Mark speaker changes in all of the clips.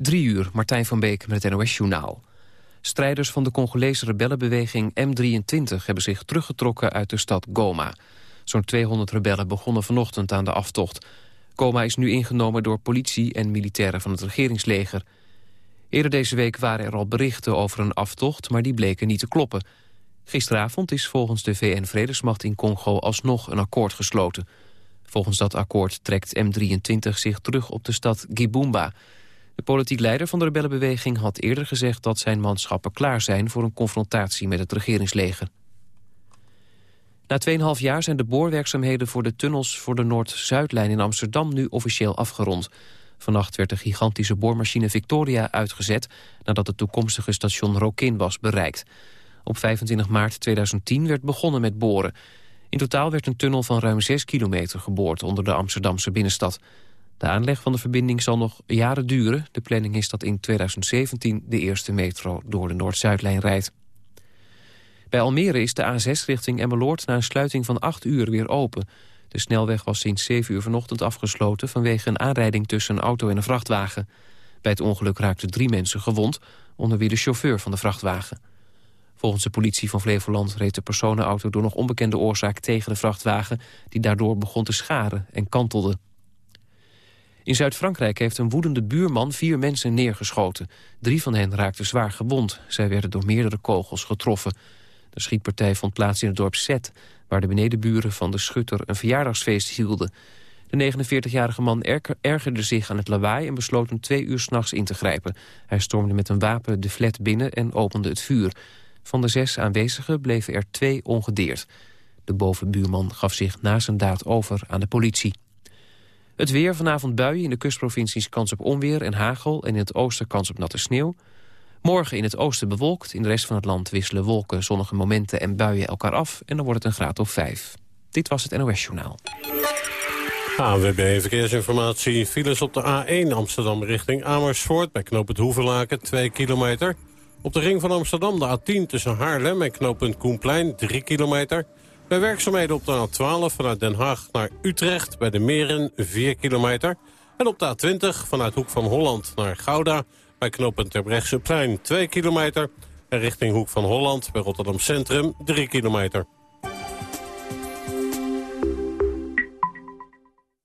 Speaker 1: Drie uur, Martijn van Beek met het NOS-journaal. Strijders van de Congolese rebellenbeweging M23 hebben zich teruggetrokken uit de stad Goma. Zo'n 200 rebellen begonnen vanochtend aan de aftocht. Goma is nu ingenomen door politie en militairen van het regeringsleger. Eerder deze week waren er al berichten over een aftocht, maar die bleken niet te kloppen. Gisteravond is volgens de VN-vredesmacht in Congo alsnog een akkoord gesloten. Volgens dat akkoord trekt M23 zich terug op de stad Gibumba... De politiek leider van de rebellenbeweging had eerder gezegd dat zijn manschappen klaar zijn voor een confrontatie met het regeringsleger. Na 2,5 jaar zijn de boorwerkzaamheden voor de tunnels voor de Noord-Zuidlijn in Amsterdam nu officieel afgerond. Vannacht werd de gigantische boormachine Victoria uitgezet nadat het toekomstige station Rokin was bereikt. Op 25 maart 2010 werd begonnen met boren. In totaal werd een tunnel van ruim 6 kilometer geboord onder de Amsterdamse binnenstad. De aanleg van de verbinding zal nog jaren duren. De planning is dat in 2017 de eerste metro door de Noord-Zuidlijn rijdt. Bij Almere is de A6 richting Emmeloord na een sluiting van 8 uur weer open. De snelweg was sinds 7 uur vanochtend afgesloten... vanwege een aanrijding tussen een auto en een vrachtwagen. Bij het ongeluk raakten drie mensen gewond... onder wie de chauffeur van de vrachtwagen. Volgens de politie van Flevoland reed de personenauto... door nog onbekende oorzaak tegen de vrachtwagen... die daardoor begon te scharen en kantelde. In Zuid-Frankrijk heeft een woedende buurman vier mensen neergeschoten. Drie van hen raakten zwaar gewond. Zij werden door meerdere kogels getroffen. De schietpartij vond plaats in het dorp Zet... waar de benedenburen van de schutter een verjaardagsfeest hielden. De 49-jarige man ergerde zich aan het lawaai... en besloot om twee uur s'nachts in te grijpen. Hij stormde met een wapen de flat binnen en opende het vuur. Van de zes aanwezigen bleven er twee ongedeerd. De bovenbuurman gaf zich na zijn daad over aan de politie. Het weer, vanavond buien in de kustprovincies kans op onweer en hagel... en in het oosten kans op natte sneeuw. Morgen in het oosten bewolkt, in de rest van het land wisselen wolken... zonnige momenten en buien elkaar af en dan wordt het een graad of vijf. Dit was het NOS Journaal.
Speaker 2: ANWB Verkeersinformatie. Files op de A1 Amsterdam richting Amersfoort... bij knooppunt Hoevenlaken, 2 kilometer. Op de ring van Amsterdam de A10 tussen Haarlem en knooppunt Koenplein, 3 kilometer... Bij werkzaamheden op de A12 vanuit Den Haag naar Utrecht... bij de Meren 4 kilometer. En op de A20 vanuit Hoek van Holland naar Gouda... bij knooppunt Terbrechtseplein 2 kilometer. En richting Hoek van Holland bij Rotterdam Centrum 3 kilometer.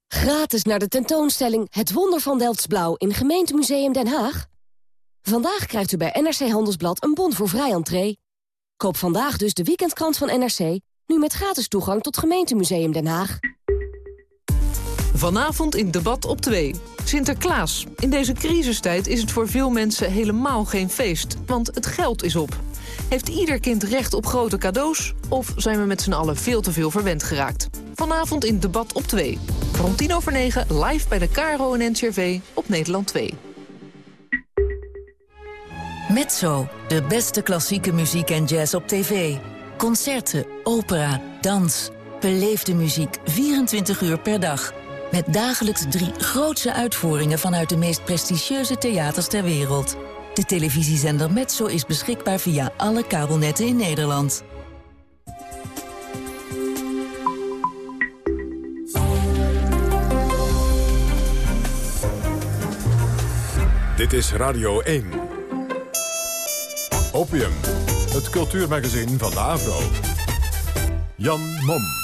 Speaker 3: Gratis naar de tentoonstelling Het Wonder van Delftsblauw in Gemeentemuseum Den Haag. Vandaag krijgt u bij NRC Handelsblad een bon voor vrij entree. Koop vandaag dus de weekendkrant van NRC nu met gratis toegang tot Gemeentemuseum Den Haag.
Speaker 4: Vanavond in Debat op 2. Sinterklaas. In deze crisistijd is het voor veel mensen helemaal geen feest. Want het geld is op. Heeft ieder kind recht op grote cadeaus? Of zijn we met z'n allen veel te veel verwend geraakt? Vanavond in Debat op 2. Rond 10 over 9 live bij de Caro en NCRV op Nederland 2.
Speaker 5: Mezzo, de beste klassieke muziek en jazz op tv. Concerten, opera, dans. Beleefde muziek 24 uur per dag. Met dagelijks drie grootse uitvoeringen vanuit de meest prestigieuze theaters ter wereld. De televisiezender Metso is beschikbaar via alle kabelnetten in Nederland.
Speaker 6: Dit is Radio 1. Opium, het cultuurmagazin van de Avro. Jan Mom.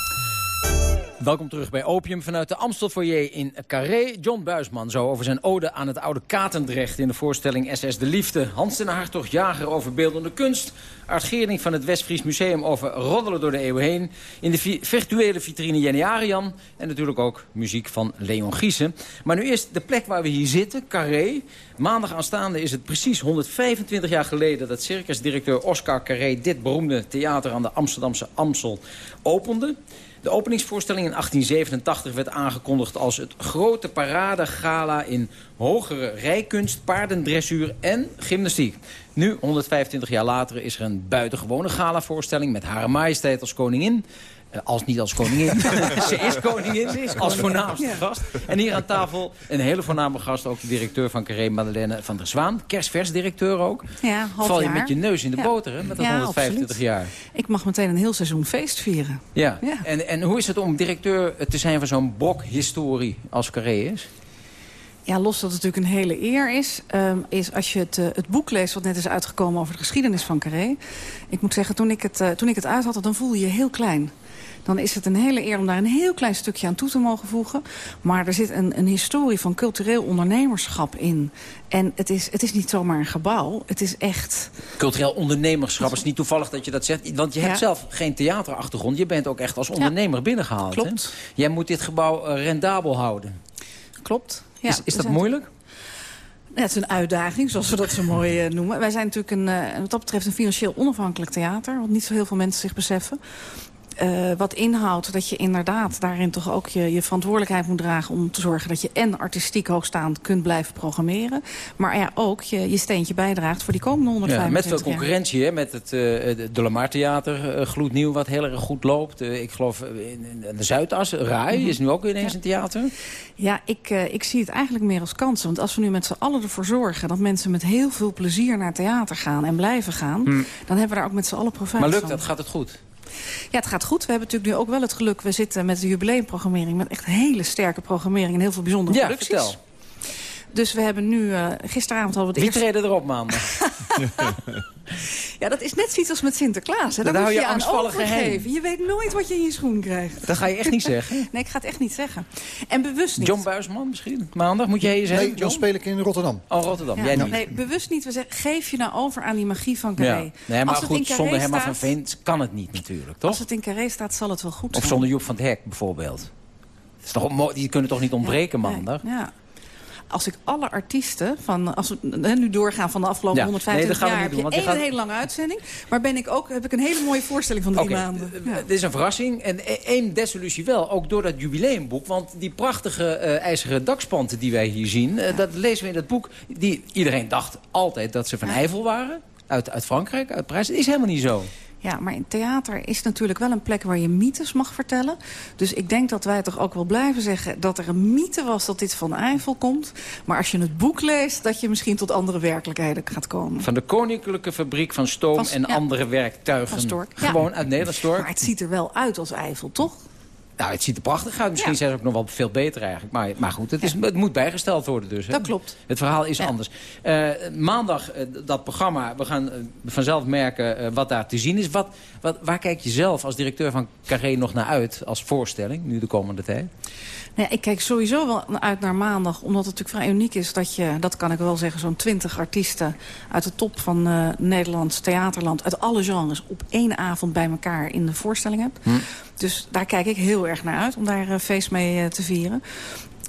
Speaker 7: Welkom terug bij Opium vanuit de Amstelfoyer in Carré. John Buisman zo over zijn ode aan het oude Katendrecht... in de voorstelling SS De Liefde. Hans den Hartog Jager over beeldende kunst. Art van het Westfries Museum over roddelen door de eeuwen heen. In de virtuele vitrine Jenny Arian. En natuurlijk ook muziek van Leon Giesen. Maar nu eerst de plek waar we hier zitten, Carré. Maandag aanstaande is het precies 125 jaar geleden... dat circusdirecteur Oscar Carré dit beroemde theater aan de Amsterdamse Amstel opende. De openingsvoorstelling in 1887 werd aangekondigd als het grote paradegala in hogere rijkunst, paardendressuur en gymnastiek. Nu, 125 jaar later, is er een buitengewone galavoorstelling met Hare Majesteit als koningin. Eh, als niet als koningin. Ze is koningin, Ze is als voornaamste gast. En hier aan tafel een hele voorname gast. Ook de directeur van Carré Madeleine van der Zwaan. Kerstvers directeur ook.
Speaker 8: Ja, half
Speaker 7: Val je
Speaker 8: jaar.
Speaker 7: met je neus in de boter hè, met dat
Speaker 8: Ja,
Speaker 7: 125
Speaker 8: absoluut.
Speaker 7: jaar.
Speaker 8: Ik mag meteen een heel seizoen feest vieren.
Speaker 7: Ja.
Speaker 8: Ja.
Speaker 7: En, en hoe is het om directeur te zijn van zo'n brok historie als Carré is?
Speaker 8: Ja, los dat het natuurlijk een hele eer is... ehm, is als je het, eh, het boek leest wat net is uitgekomen over de geschiedenis van Carré. Ik moet zeggen, toen ik het, eh, toen ik het uit had, dan voelde je je heel klein. Dan is het een hele eer om daar een heel klein stukje aan toe te mogen voegen. Maar er zit een, een historie van cultureel ondernemerschap in. En het is, het is niet zomaar een gebouw. Het is echt...
Speaker 7: Cultureel ondernemerschap is niet toevallig dat je dat zegt. Want je hebt
Speaker 8: Ja.
Speaker 7: zelf geen theaterachtergrond. Je bent ook echt als ondernemer binnengehaald. hè?
Speaker 8: Klopt.
Speaker 7: Jij moet dit gebouw eh, rendabel houden.
Speaker 8: Klopt. Ja,
Speaker 7: is is dat
Speaker 8: zijn-
Speaker 7: moeilijk?
Speaker 8: Ja, het is een uitdaging, zoals we dat zo mooi eh, noemen. Wij zijn natuurlijk een, eh, wat dat betreft een financieel onafhankelijk theater. Wat niet zo heel veel mensen zich beseffen. Eh, wat inhoudt dat je inderdaad daarin toch ook je, je verantwoordelijkheid moet dragen... om te zorgen dat je en artistiek hoogstaand kunt blijven programmeren... maar ja, ook je, je steentje bijdraagt voor die komende
Speaker 7: Ja,
Speaker 8: 125
Speaker 7: met veel
Speaker 8: jaar.
Speaker 7: concurrentie, hè? met het eh, de Lamar Theater, eh, gloednieuw, wat heel erg goed loopt. Ik geloof in, in de Zuidas, Rai
Speaker 8: Mhm.
Speaker 7: is nu ook ineens een theater.
Speaker 8: Ja, ik, ik zie het eigenlijk meer als kansen. Want als we nu met z'n allen ervoor zorgen... dat mensen met heel veel plezier naar theater gaan en blijven gaan... dan hebben we daar ook met z'n allen profijt
Speaker 7: Hmm. Maar lukt
Speaker 8: van.
Speaker 7: dat? Gaat het goed?
Speaker 8: Ja, het gaat goed. We hebben natuurlijk nu ook wel het geluk... we zitten met de jubileumprogrammering... met echt hele sterke programmering en heel veel bijzondere
Speaker 7: Ja,
Speaker 8: producties.
Speaker 7: vertel.
Speaker 8: Dus we hebben nu... eh, gisteravond hadden we
Speaker 7: Wie
Speaker 8: het eerste...
Speaker 7: treden erop maandag?
Speaker 8: Ja, dat is net zoiets als met Sinterklaas. Hè. Daar
Speaker 7: Daar
Speaker 8: moet
Speaker 7: hou
Speaker 8: je
Speaker 7: je
Speaker 8: aan
Speaker 7: angstvallig geheim.
Speaker 8: overgeven. Je weet nooit wat je in je schoen krijgt.
Speaker 7: Dat ga je echt niet zeggen.
Speaker 8: Nee, ik ga het echt niet zeggen. En bewust niet.
Speaker 7: John Buisman misschien? Maandag moet jij hier zijn?
Speaker 9: Nee, dan speel ik in Rotterdam.
Speaker 7: Oh, Rotterdam.
Speaker 8: Ja,
Speaker 7: Jij niet.
Speaker 8: Nee, bewust niet. We zeggen, geef je nou over aan die magie van
Speaker 7: Ja.
Speaker 8: Carré.
Speaker 7: Nee, maar
Speaker 8: Als het in
Speaker 7: goed, zonder Herman van
Speaker 8: staat-
Speaker 7: Veen kan het niet natuurlijk, toch?
Speaker 8: Als het in Carré staat, zal het wel goed
Speaker 7: Of
Speaker 8: zijn.
Speaker 7: zonder Joep van het Hek bijvoorbeeld. Dat is toch, mo- die kunnen toch niet ontbreken maandag?
Speaker 8: Ja. Als ik alle artiesten, van, als we hè, nu doorgaan van de afgelopen
Speaker 7: Ja.
Speaker 8: 125
Speaker 7: Nee, dat gaan we
Speaker 8: jaar...
Speaker 7: niet doen,
Speaker 8: heb je één
Speaker 7: gaat-
Speaker 8: hele lange uitzending. Maar ben ik ook, heb ik een hele mooie voorstelling van drie maanden.
Speaker 7: eh,
Speaker 8: Ja.
Speaker 7: Dit is een verrassing. En e- één desillusie wel, ook door dat jubileumboek. Want die prachtige eh, ijzeren dakspanten die wij hier zien... eh, dat lezen we in dat boek. Die, iedereen dacht altijd dat ze van Eiffel waren. Uit, uit Frankrijk, uit Parijs. Dat is helemaal niet zo.
Speaker 8: Ja, maar in theater is natuurlijk wel een plek waar je mythes mag vertellen. Dus ik denk dat wij toch ook wel blijven zeggen... dat er een mythe was dat dit van Eiffel komt. Maar als je het boek leest, dat je misschien tot andere werkelijkheden gaat komen.
Speaker 7: Van de Koninklijke Fabriek van Stoom
Speaker 8: Van-
Speaker 7: en
Speaker 8: ja.
Speaker 7: andere werktuigen.
Speaker 8: Van Stork, ja.
Speaker 7: Gewoon uit Nederland, Stork.
Speaker 8: Maar het ziet er wel uit als Eiffel, toch?
Speaker 7: Nou, het ziet er prachtig uit. Misschien
Speaker 8: Ja.
Speaker 7: zijn ze ook nog wel veel beter eigenlijk. Maar, maar goed, het, is, het moet bijgesteld worden dus. Hè?
Speaker 8: Dat klopt.
Speaker 7: Het verhaal is anders. Eh, maandag, eh, dat programma, we gaan eh, vanzelf merken wat daar te zien is. Wat, wat, waar kijk je zelf als directeur van Carré nog naar uit als voorstelling, nu de komende tijd?
Speaker 8: Nou ja, ik kijk sowieso wel uit naar maandag. Omdat het natuurlijk vrij uniek is dat je, dat kan ik wel zeggen... zo'n twintig artiesten uit de top van Nederlands theaterland... uit alle genres op één avond bij elkaar in de voorstelling hebt. Dus daar kijk ik heel erg naar uit om daar eh, feest mee eh, te vieren.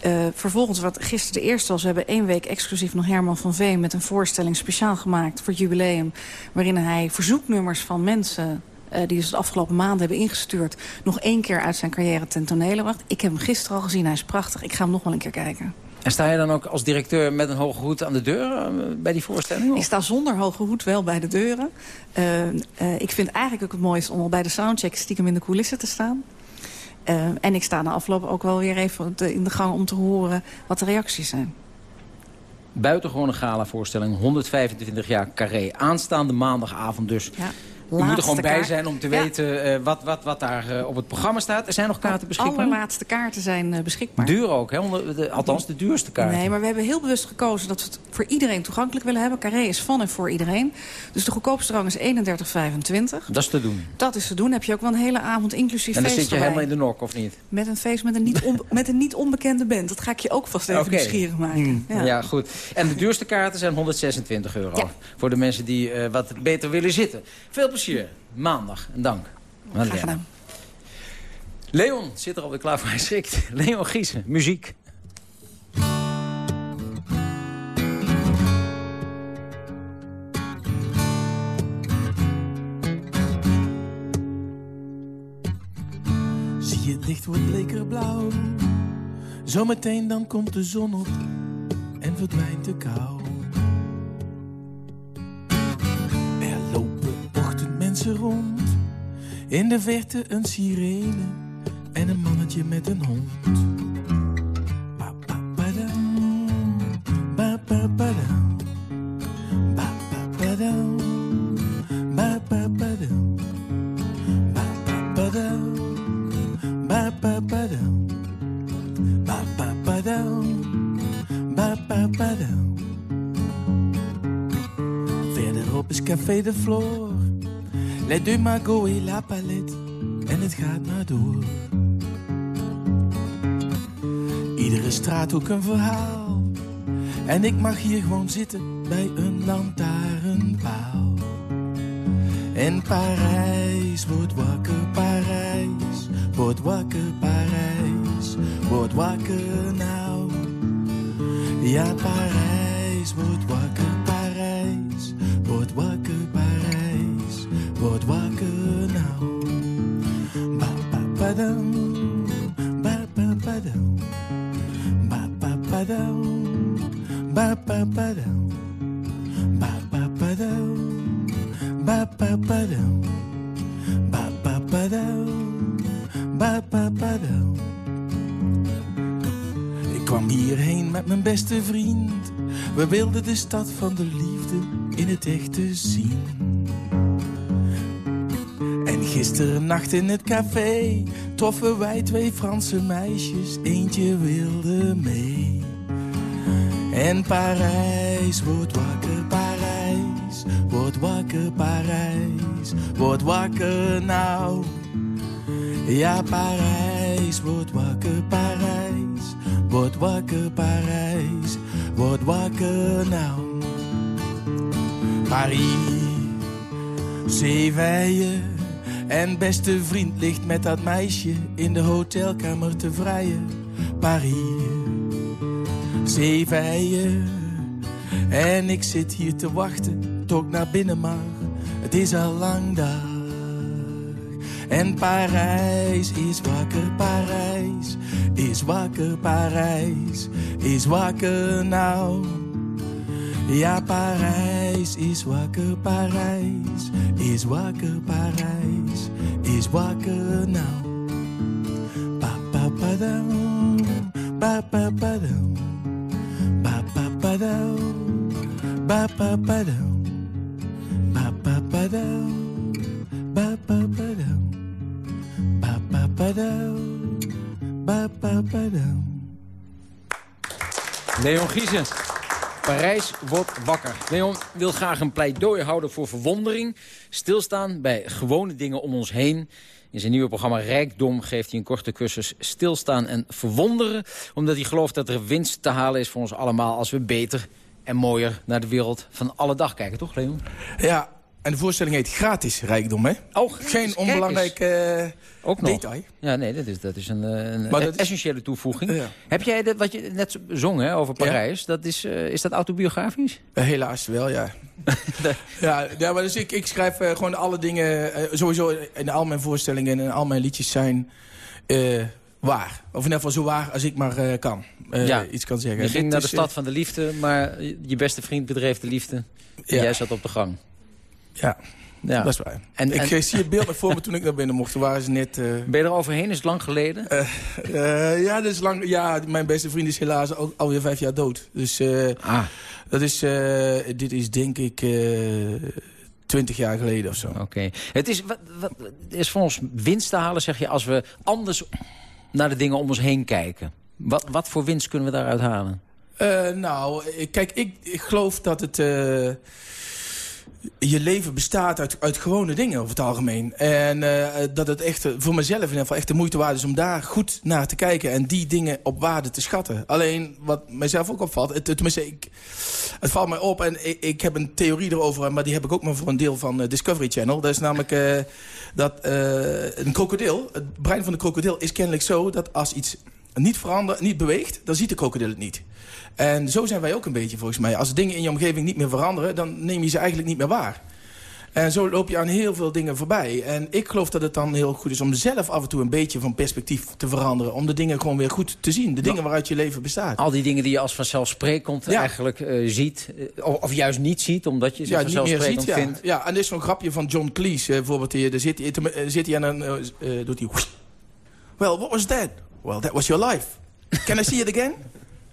Speaker 8: Eh, vervolgens, wat gisteren de eerste was... we hebben één week exclusief nog Herman van Veen... met een voorstelling speciaal gemaakt voor het jubileum... waarin hij verzoeknummers van mensen... die dus de afgelopen maanden hebben ingestuurd... nog één keer uit zijn carrière ten tonele bracht. Ik heb hem gisteren al gezien, hij is prachtig. Ik ga hem nog wel een keer kijken.
Speaker 7: En sta je dan ook als directeur met een hoge hoed aan de deur eh, bij die voorstelling?
Speaker 8: Ik sta zonder hoge hoed wel bij de deuren. Eh, eh, ik vind eigenlijk ook het mooiste om al bij de soundcheck stiekem in de coulissen te staan. En ik sta na afloop ook wel weer even in de gang om te horen wat de reacties zijn.
Speaker 7: Buitengewone gala-voorstelling, 125 jaar Carré. Aanstaande maandagavond dus.
Speaker 8: Ja.
Speaker 7: Je moet er gewoon bij
Speaker 8: kaart.
Speaker 7: zijn om te
Speaker 8: Ja.
Speaker 7: weten eh, wat, wat, wat daar eh, op het programma staat. Er zijn nog kaarten
Speaker 8: De
Speaker 7: beschikbaar.
Speaker 8: allerlaatste kaarten zijn eh, beschikbaar.
Speaker 7: Duur ook, hè? Onder de- althans de duurste kaarten.
Speaker 8: Nee, maar we hebben heel bewust gekozen dat we het voor iedereen toegankelijk willen hebben. Carré is van en voor iedereen. Dus de goedkoopste rang is 31,25.
Speaker 7: Dat is te doen.
Speaker 8: Dat is te doen. Heb je ook wel een hele avond inclusief
Speaker 7: En dan
Speaker 8: feest
Speaker 7: zit je
Speaker 8: erbij.
Speaker 7: helemaal in de nok, of niet?
Speaker 8: Met een feest met een niet, met een niet onbekende band. Dat ga ik je ook vast even nieuwsgierig maken.
Speaker 7: Ja. goed. En de duurste kaarten zijn 126 euro.
Speaker 8: Ja.
Speaker 7: Voor de mensen die wat beter willen zitten. Veel plezier. Maandag. En dank.
Speaker 8: Graag gedaan.
Speaker 7: Leon zit er alweer klaar voor. Hij schrikt. Leon Giesen. Muziek.
Speaker 10: Zie het licht wordt bleker blauw. Zometeen dan komt de zon op en verdwijnt de kou. In de verte een sirene en een mannetje met een hond. Ba ba ba daum, ba ba ba daum, ba ba ba daum, ba ba ba daum, ba ba ba daum, ba ba ba daum, ba ba ba daum, ba ba is café de Floor Les deux magots et la palette. En het gaat maar door. Iedere straathoek een verhaal. En ik mag hier gewoon zitten bij een lantaarnpaal. En Parijs wordt wakker, Parijs wordt wakker, Parijs wordt wakker nou. Ja, Parijs Ik kwam hierheen met mijn beste vriend. We wilden de stad van de liefde in het echte zien. En gisteren nacht in het café troffen wij twee Franse meisjes. Eentje wilde mee. En Parijs wordt wakker, Parijs wordt wakker, Parijs wordt wakker nou. Ja, Parijs wordt wakker, Parijs wordt wakker, Parijs wordt wakker nou. Paris, zeewijen en beste vriend ligt met dat meisje in de hotelkamer te vrijen. Paris, zeewijen en ik zit hier te wachten tot ik naar binnen mag. Het is al lang dag. En Parijs is wakker, Parijs is wakker, Parijs is wakker nou. Ja, Parijs is wakker, Parijs is wakker, Parijs is wakker nou. Pa pa pa dum, pa pa pa dum, pa pa pa dum, pa pa pa dum, pa pa pa dum, pa pa pa pa pa pa dum, pa pa.
Speaker 7: Leon Giesen. Parijs wordt wakker. Leon wil graag een pleidooi houden voor verwondering. Stilstaan bij gewone dingen om ons heen. In zijn nieuwe programma Rijkdom geeft hij een korte cursus stilstaan en verwonderen. Omdat hij gelooft dat er winst te halen is voor ons allemaal... als we beter en mooier naar de wereld van alle dag kijken. Toch, Leon?
Speaker 10: Ja, en de voorstelling heet Gratis Rijkdom, hè?
Speaker 7: Oh,
Speaker 10: Geen onbelangrijk eh,
Speaker 7: Ook nog.
Speaker 10: detail.
Speaker 7: Ja, nee, dat is, dat is een, eh, een
Speaker 10: Maar dat is-
Speaker 7: essentiële toevoeging.
Speaker 10: Ja.
Speaker 7: Heb jij dat, wat je net zong hè, over Parijs, dat is, eh, is dat autobiografisch?
Speaker 10: Helaas wel, ja. ja, ja, maar dus ik, ik schrijf gewoon alle dingen... sowieso in al mijn voorstellingen en al mijn liedjes zijn waar. Of in ieder geval zo waar als ik maar kan.
Speaker 7: Ja.
Speaker 10: Iets kan zeggen.
Speaker 7: Je ging
Speaker 10: Dit
Speaker 7: naar de stad van de liefde, maar je beste vriend bedreef de liefde. En
Speaker 10: Ja.
Speaker 7: jij zat op de gang.
Speaker 10: Ja,
Speaker 7: Ja.
Speaker 10: dat is waar.
Speaker 7: En-
Speaker 10: ik
Speaker 7: en-
Speaker 10: eh, zie het beeld voor me toen ik naar binnen mocht. Toen waren ze net... eh,
Speaker 7: Ben je er overheen? Is het lang geleden?
Speaker 10: eh, ja, dat is lang, ja, mijn beste vriend is helaas al, alweer vijf jaar dood. Dus
Speaker 7: ah,
Speaker 10: dat is, dit is denk ik eh, twintig jaar geleden of zo.
Speaker 7: oké. Het is, wat, wat, is voor ons winst te halen, zeg je, als we anders naar de dingen om ons heen kijken. Wat, wat voor winst kunnen we daaruit halen?
Speaker 10: Nou, kijk, ik, ik geloof dat het... je leven bestaat uit, uit gewone dingen over het algemeen. En eh, dat het echt, eh, voor mezelf in ieder geval echt de moeite waard is... om daar goed naar te kijken en die dingen op waarde te schatten. Alleen, wat mijzelf ook opvalt... Het, tenminste, ik, het valt mij op en ik, ik heb een theorie erover... maar die heb ik ook maar voor een deel van eh, Discovery Channel. Dat is namelijk dat een krokodil... het brein van de krokodil is kennelijk zo... dat als iets niet verandert, niet beweegt... dan ziet de krokodil het niet. En zo zijn wij ook een beetje volgens mij. Als dingen in je omgeving niet meer veranderen... dan neem je ze eigenlijk niet meer waar. En zo loop je aan heel veel dingen voorbij. En ik geloof dat het dan heel goed is om zelf af en toe een beetje van perspectief te veranderen. Om de dingen gewoon weer goed te zien. De dingen waaruit je leven bestaat.
Speaker 7: Al die dingen die je als vanzelfsprekend
Speaker 10: Ja.
Speaker 7: eigenlijk eh, ziet. eh, of, of juist niet ziet, omdat je ze
Speaker 10: Ja, niet meer
Speaker 7: vanzelfsprekend
Speaker 10: ziet. Ja.
Speaker 7: vindt.
Speaker 10: ja, en er is zo'n grapje van John Cleese. eh, bijvoorbeeld, hier, daar zit hij, zit hij en dan doet hij... Well, what was that? Well, that was your life. Can I see it again?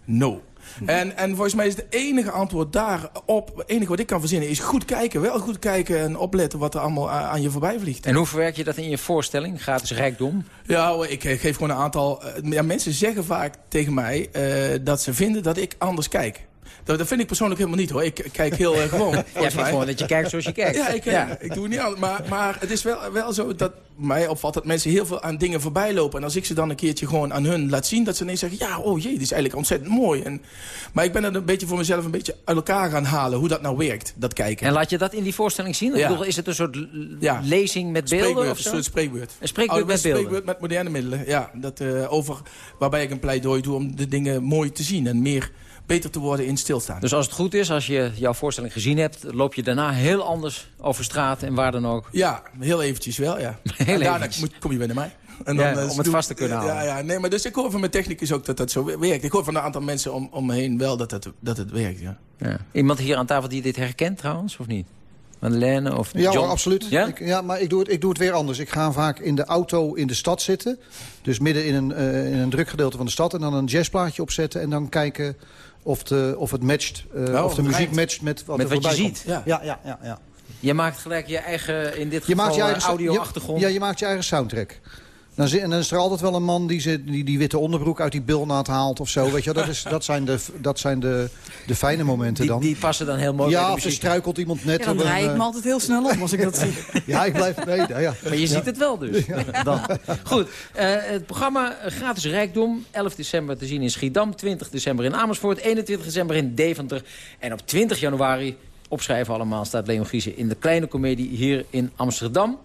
Speaker 10: No. En, en volgens mij is het enige antwoord daarop... het enige wat ik kan verzinnen is goed kijken. Wel goed kijken en opletten wat er allemaal aan je voorbij vliegt.
Speaker 7: En hoe verwerk je dat in je voorstelling? Gratis rijkdom?
Speaker 10: Ja, ik eh, geef gewoon een aantal... eh, ja, mensen zeggen vaak tegen mij eh, dat ze vinden dat ik anders kijk. Dat, dat vind ik persoonlijk helemaal niet hoor. Ik kijk heel uh, gewoon.
Speaker 7: Jij vindt gewoon dat je kijkt zoals je kijkt.
Speaker 10: Ja, ik, ja. ik doe het niet anders. Maar, maar het is wel, wel zo dat mij opvalt dat mensen heel veel aan dingen voorbij lopen. En als ik ze dan een keertje gewoon aan hun laat zien... dat ze ineens zeggen, ja, oh jee, dit is eigenlijk ontzettend mooi. En, maar ik ben het een beetje voor mezelf een beetje uit elkaar gaan halen... hoe dat nou werkt, dat kijken.
Speaker 7: En laat je dat in die voorstelling zien? Ja. Bedoel, is het een soort ja. lezing met beelden
Speaker 10: spreekbeurt,
Speaker 7: of zo?
Speaker 10: Een soort spreekbeurt.
Speaker 7: Een spreekbeurt met beelden?
Speaker 10: Spreekbeurt met moderne middelen, ja. Dat, uh, over, waarbij ik een pleidooi doe om de dingen mooi te zien en meer beter te worden in stilstaan.
Speaker 7: Dus als het goed is, als je jouw voorstelling gezien hebt... loop je daarna heel anders over straat en waar dan ook?
Speaker 10: Ja, heel eventjes wel, ja.
Speaker 7: heel
Speaker 10: en daarna moet, kom je bij mij. En dan,
Speaker 7: ja, om het vast te kunnen houden.
Speaker 10: Ja, ja, nee, maar dus ik hoor van mijn technicus ook dat dat zo werkt. Ik hoor van een aantal mensen om, om me heen wel dat het, dat het werkt, ja.
Speaker 7: ja. Iemand hier aan tafel die dit herkent trouwens, of niet? Madeleine of
Speaker 9: ja,
Speaker 7: John?
Speaker 9: absoluut.
Speaker 7: Ja?
Speaker 9: Ik, ja, maar ik doe, het, ik doe het weer anders. Ik ga vaak in de auto in de stad zitten. Dus midden in een, uh, in een druk gedeelte van de stad. En dan een jazzplaatje opzetten. En dan kijken of, de, of het matcht. Uh,
Speaker 10: oh,
Speaker 9: of de muziek matcht met wat
Speaker 7: met
Speaker 9: er
Speaker 7: wat je
Speaker 9: komt.
Speaker 7: ziet.
Speaker 9: Ja, ja, ja. ja, ja.
Speaker 7: Je maakt gelijk je eigen, in dit
Speaker 9: je
Speaker 7: geval,
Speaker 9: maakt je eigen,
Speaker 7: audio-achtergrond.
Speaker 9: Ja, je maakt je eigen soundtrack. Dan, en dan is er altijd wel een man die, ze, die die witte onderbroek uit die bilnaad haalt of zo. Weet je, dat, is, dat zijn, de, dat zijn de, de fijne momenten dan.
Speaker 7: Die passen dan heel mooi
Speaker 9: ja,
Speaker 7: bij de
Speaker 9: of er struikelt iemand net.
Speaker 8: Ja, dan draai ik me altijd heel snel om als ik dat zie.
Speaker 9: ja, ik blijf mee. Ja.
Speaker 7: Maar je ziet het wel dus. Dan. Goed, uh, het programma Gratis Rijkdom. 11 december te zien in Schiedam. 20 december in Amersfoort. 21 december in Deventer. En op 20 januari, opschrijven allemaal, staat Leon Giese in de Kleine Comedie hier in Amsterdam.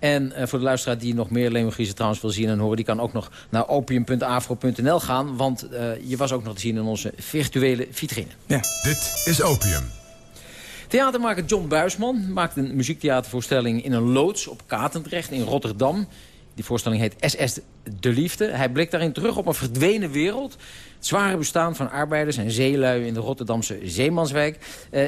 Speaker 7: En uh, voor de luisteraar die nog meer Giese trouwens wil zien en horen... die kan ook nog naar opium.afro.nl gaan. Want uh, je was ook nog te zien in onze virtuele vitrine.
Speaker 6: Ja. Dit is Opium.
Speaker 7: Theatermaker John Buisman maakt een muziektheatervoorstelling in een loods op Katendrecht in Rotterdam. Die voorstelling heet SS De Liefde. Hij blikt daarin terug op een verdwenen wereld. Het zware bestaan van arbeiders en zeelui in de Rotterdamse Zeemanswijk. Uh,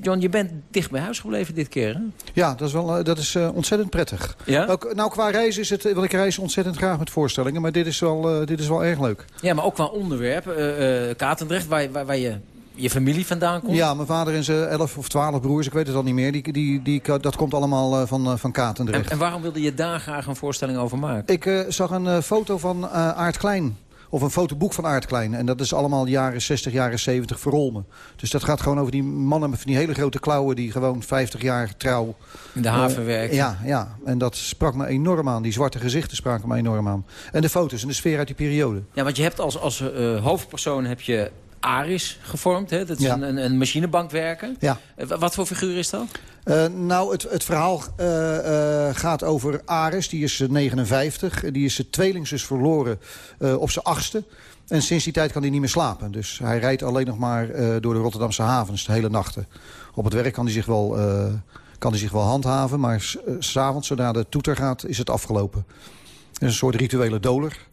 Speaker 7: John, je bent dicht bij huis gebleven dit keer, hè?
Speaker 9: Ja, dat is, wel, uh, dat is uh, ontzettend prettig.
Speaker 7: Ja?
Speaker 9: Ook, nou, qua reis is het, want ik reis ontzettend graag met voorstellingen. Maar dit is wel, dit is wel erg leuk.
Speaker 7: Ja, maar ook qua onderwerp. Katendrecht, waar, waar, waar je je familie vandaan komt?
Speaker 9: Ja, mijn vader en zijn elf of twaalf broers, ik weet het al niet meer. Die, die, die, dat komt allemaal uh, van, uh, van Katendrecht.
Speaker 7: En, en, waarom wilde je daar graag een voorstelling over maken?
Speaker 9: Ik uh, zag een foto van Aart Klein. Of een fotoboek van Aart Klein. En dat is allemaal jaren 60, jaren 70 verolmen. Dus dat gaat gewoon over die mannen met die hele grote klauwen... die gewoon 50 jaar trouw...
Speaker 7: In de haven werken.
Speaker 9: ja, ja, en dat sprak me enorm aan. Die zwarte gezichten spraken me enorm aan. En de foto's en de sfeer uit die periode.
Speaker 7: Ja, want je hebt als, als hoofdpersoon heb je Aris gevormd. Hè? Dat is
Speaker 9: Ja.
Speaker 7: een, een, machinebankwerker.
Speaker 9: Ja.
Speaker 7: Eh, Wat voor figuur is dat?
Speaker 9: Uh, nou, het, het verhaal uh, uh, gaat over Aris. Die is 59. Die is zijn tweelingzus verloren op zijn achtste. En sinds die tijd kan hij niet meer slapen. Dus hij rijdt alleen nog maar door de Rotterdamse havens de hele nachten. Op het werk kan hij zich wel, kan hij zich wel handhaven. Maar s- s'avonds, zodra de toeter gaat, is het afgelopen. Het is een soort rituele doler.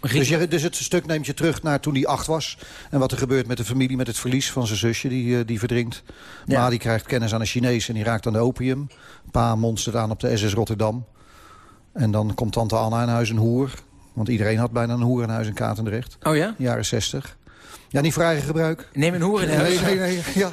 Speaker 9: Dus, je, dus het stuk neemt je terug naar toen hij acht was. En wat er gebeurt met de familie, met het verlies van zijn zusje die, uh, die verdrinkt.
Speaker 7: Ja.
Speaker 9: Ma die krijgt kennis aan een Chinees en die raakt aan de opium. Pa monstert aan op de SS Rotterdam. En dan komt tante Anna in huis een hoer. Want iedereen had bijna een hoer in huis in Katendrecht.
Speaker 7: Oh ja?
Speaker 9: Jaren 60. Ja, niet eigen gebruik.
Speaker 7: Neem een hoer in
Speaker 9: Nee,
Speaker 7: huis.
Speaker 9: nee, nee. Ja,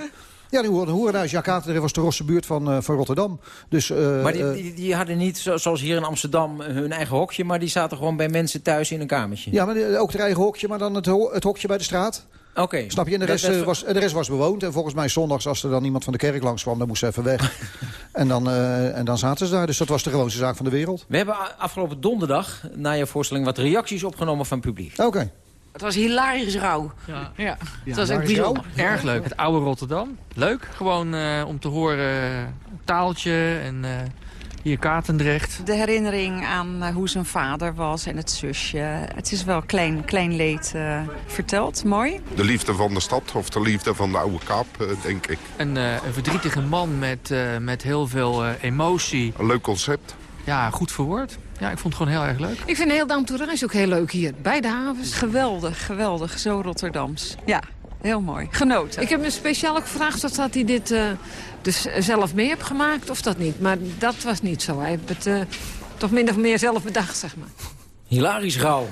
Speaker 9: ja die hoer, een hoer in huis. Ja, Katendrecht was de rosse buurt van, uh, van Rotterdam. Dus, uh,
Speaker 7: Maar die, die, die hadden niet, zo- zoals hier in Amsterdam, hun eigen hokje... maar die zaten gewoon bij mensen thuis in een kamertje.
Speaker 9: ja, maar ook het eigen hokje, maar dan het, ho- het hokje bij de straat.
Speaker 7: Oké.
Speaker 9: Snap je? En de, rest,
Speaker 7: dat-
Speaker 9: eh, was, en de rest was bewoond. En volgens mij zondags, als er dan iemand van de kerk langs kwam... dan moest ze even weg. en, dan, uh, en dan zaten ze daar. Dus dat was de gewoonste zaak van de wereld.
Speaker 7: We hebben afgelopen donderdag, na je voorstelling... wat reacties opgenomen van publiek.
Speaker 9: Oké. Okay.
Speaker 11: Het was hilarisch rauw.
Speaker 12: Ja.
Speaker 11: ja.
Speaker 9: Ja,
Speaker 11: Het was echt bijzonder.
Speaker 12: Erg leuk. Het oude Rotterdam. Leuk. Gewoon uh, om te horen uh, taaltje en uh, hier Katendrecht.
Speaker 11: De herinnering aan uh, hoe zijn vader was en het zusje. Het is wel klein, klein leed uh, verteld. Mooi.
Speaker 13: De liefde van de stad of de liefde van de oude kaap, uh, denk ik.
Speaker 12: Een, uh, een verdrietige man met, uh, met heel veel uh, emotie.
Speaker 13: Een leuk concept.
Speaker 12: Ja, goed verwoord. Ja, ik vond het gewoon heel erg leuk.
Speaker 14: Ik vind heel Reis ook heel leuk hier, bij de havens.
Speaker 11: Geweldig, geweldig. Zo Rotterdams. Ja, heel mooi. Genoten.
Speaker 14: Ik heb me speciaal ook gevraagd of dat hij dit uh, dus zelf mee heeft gemaakt of dat niet. Maar dat was niet zo. Hij heeft het uh, toch min of meer zelf bedacht, zeg maar.
Speaker 7: Hilarisch rauw.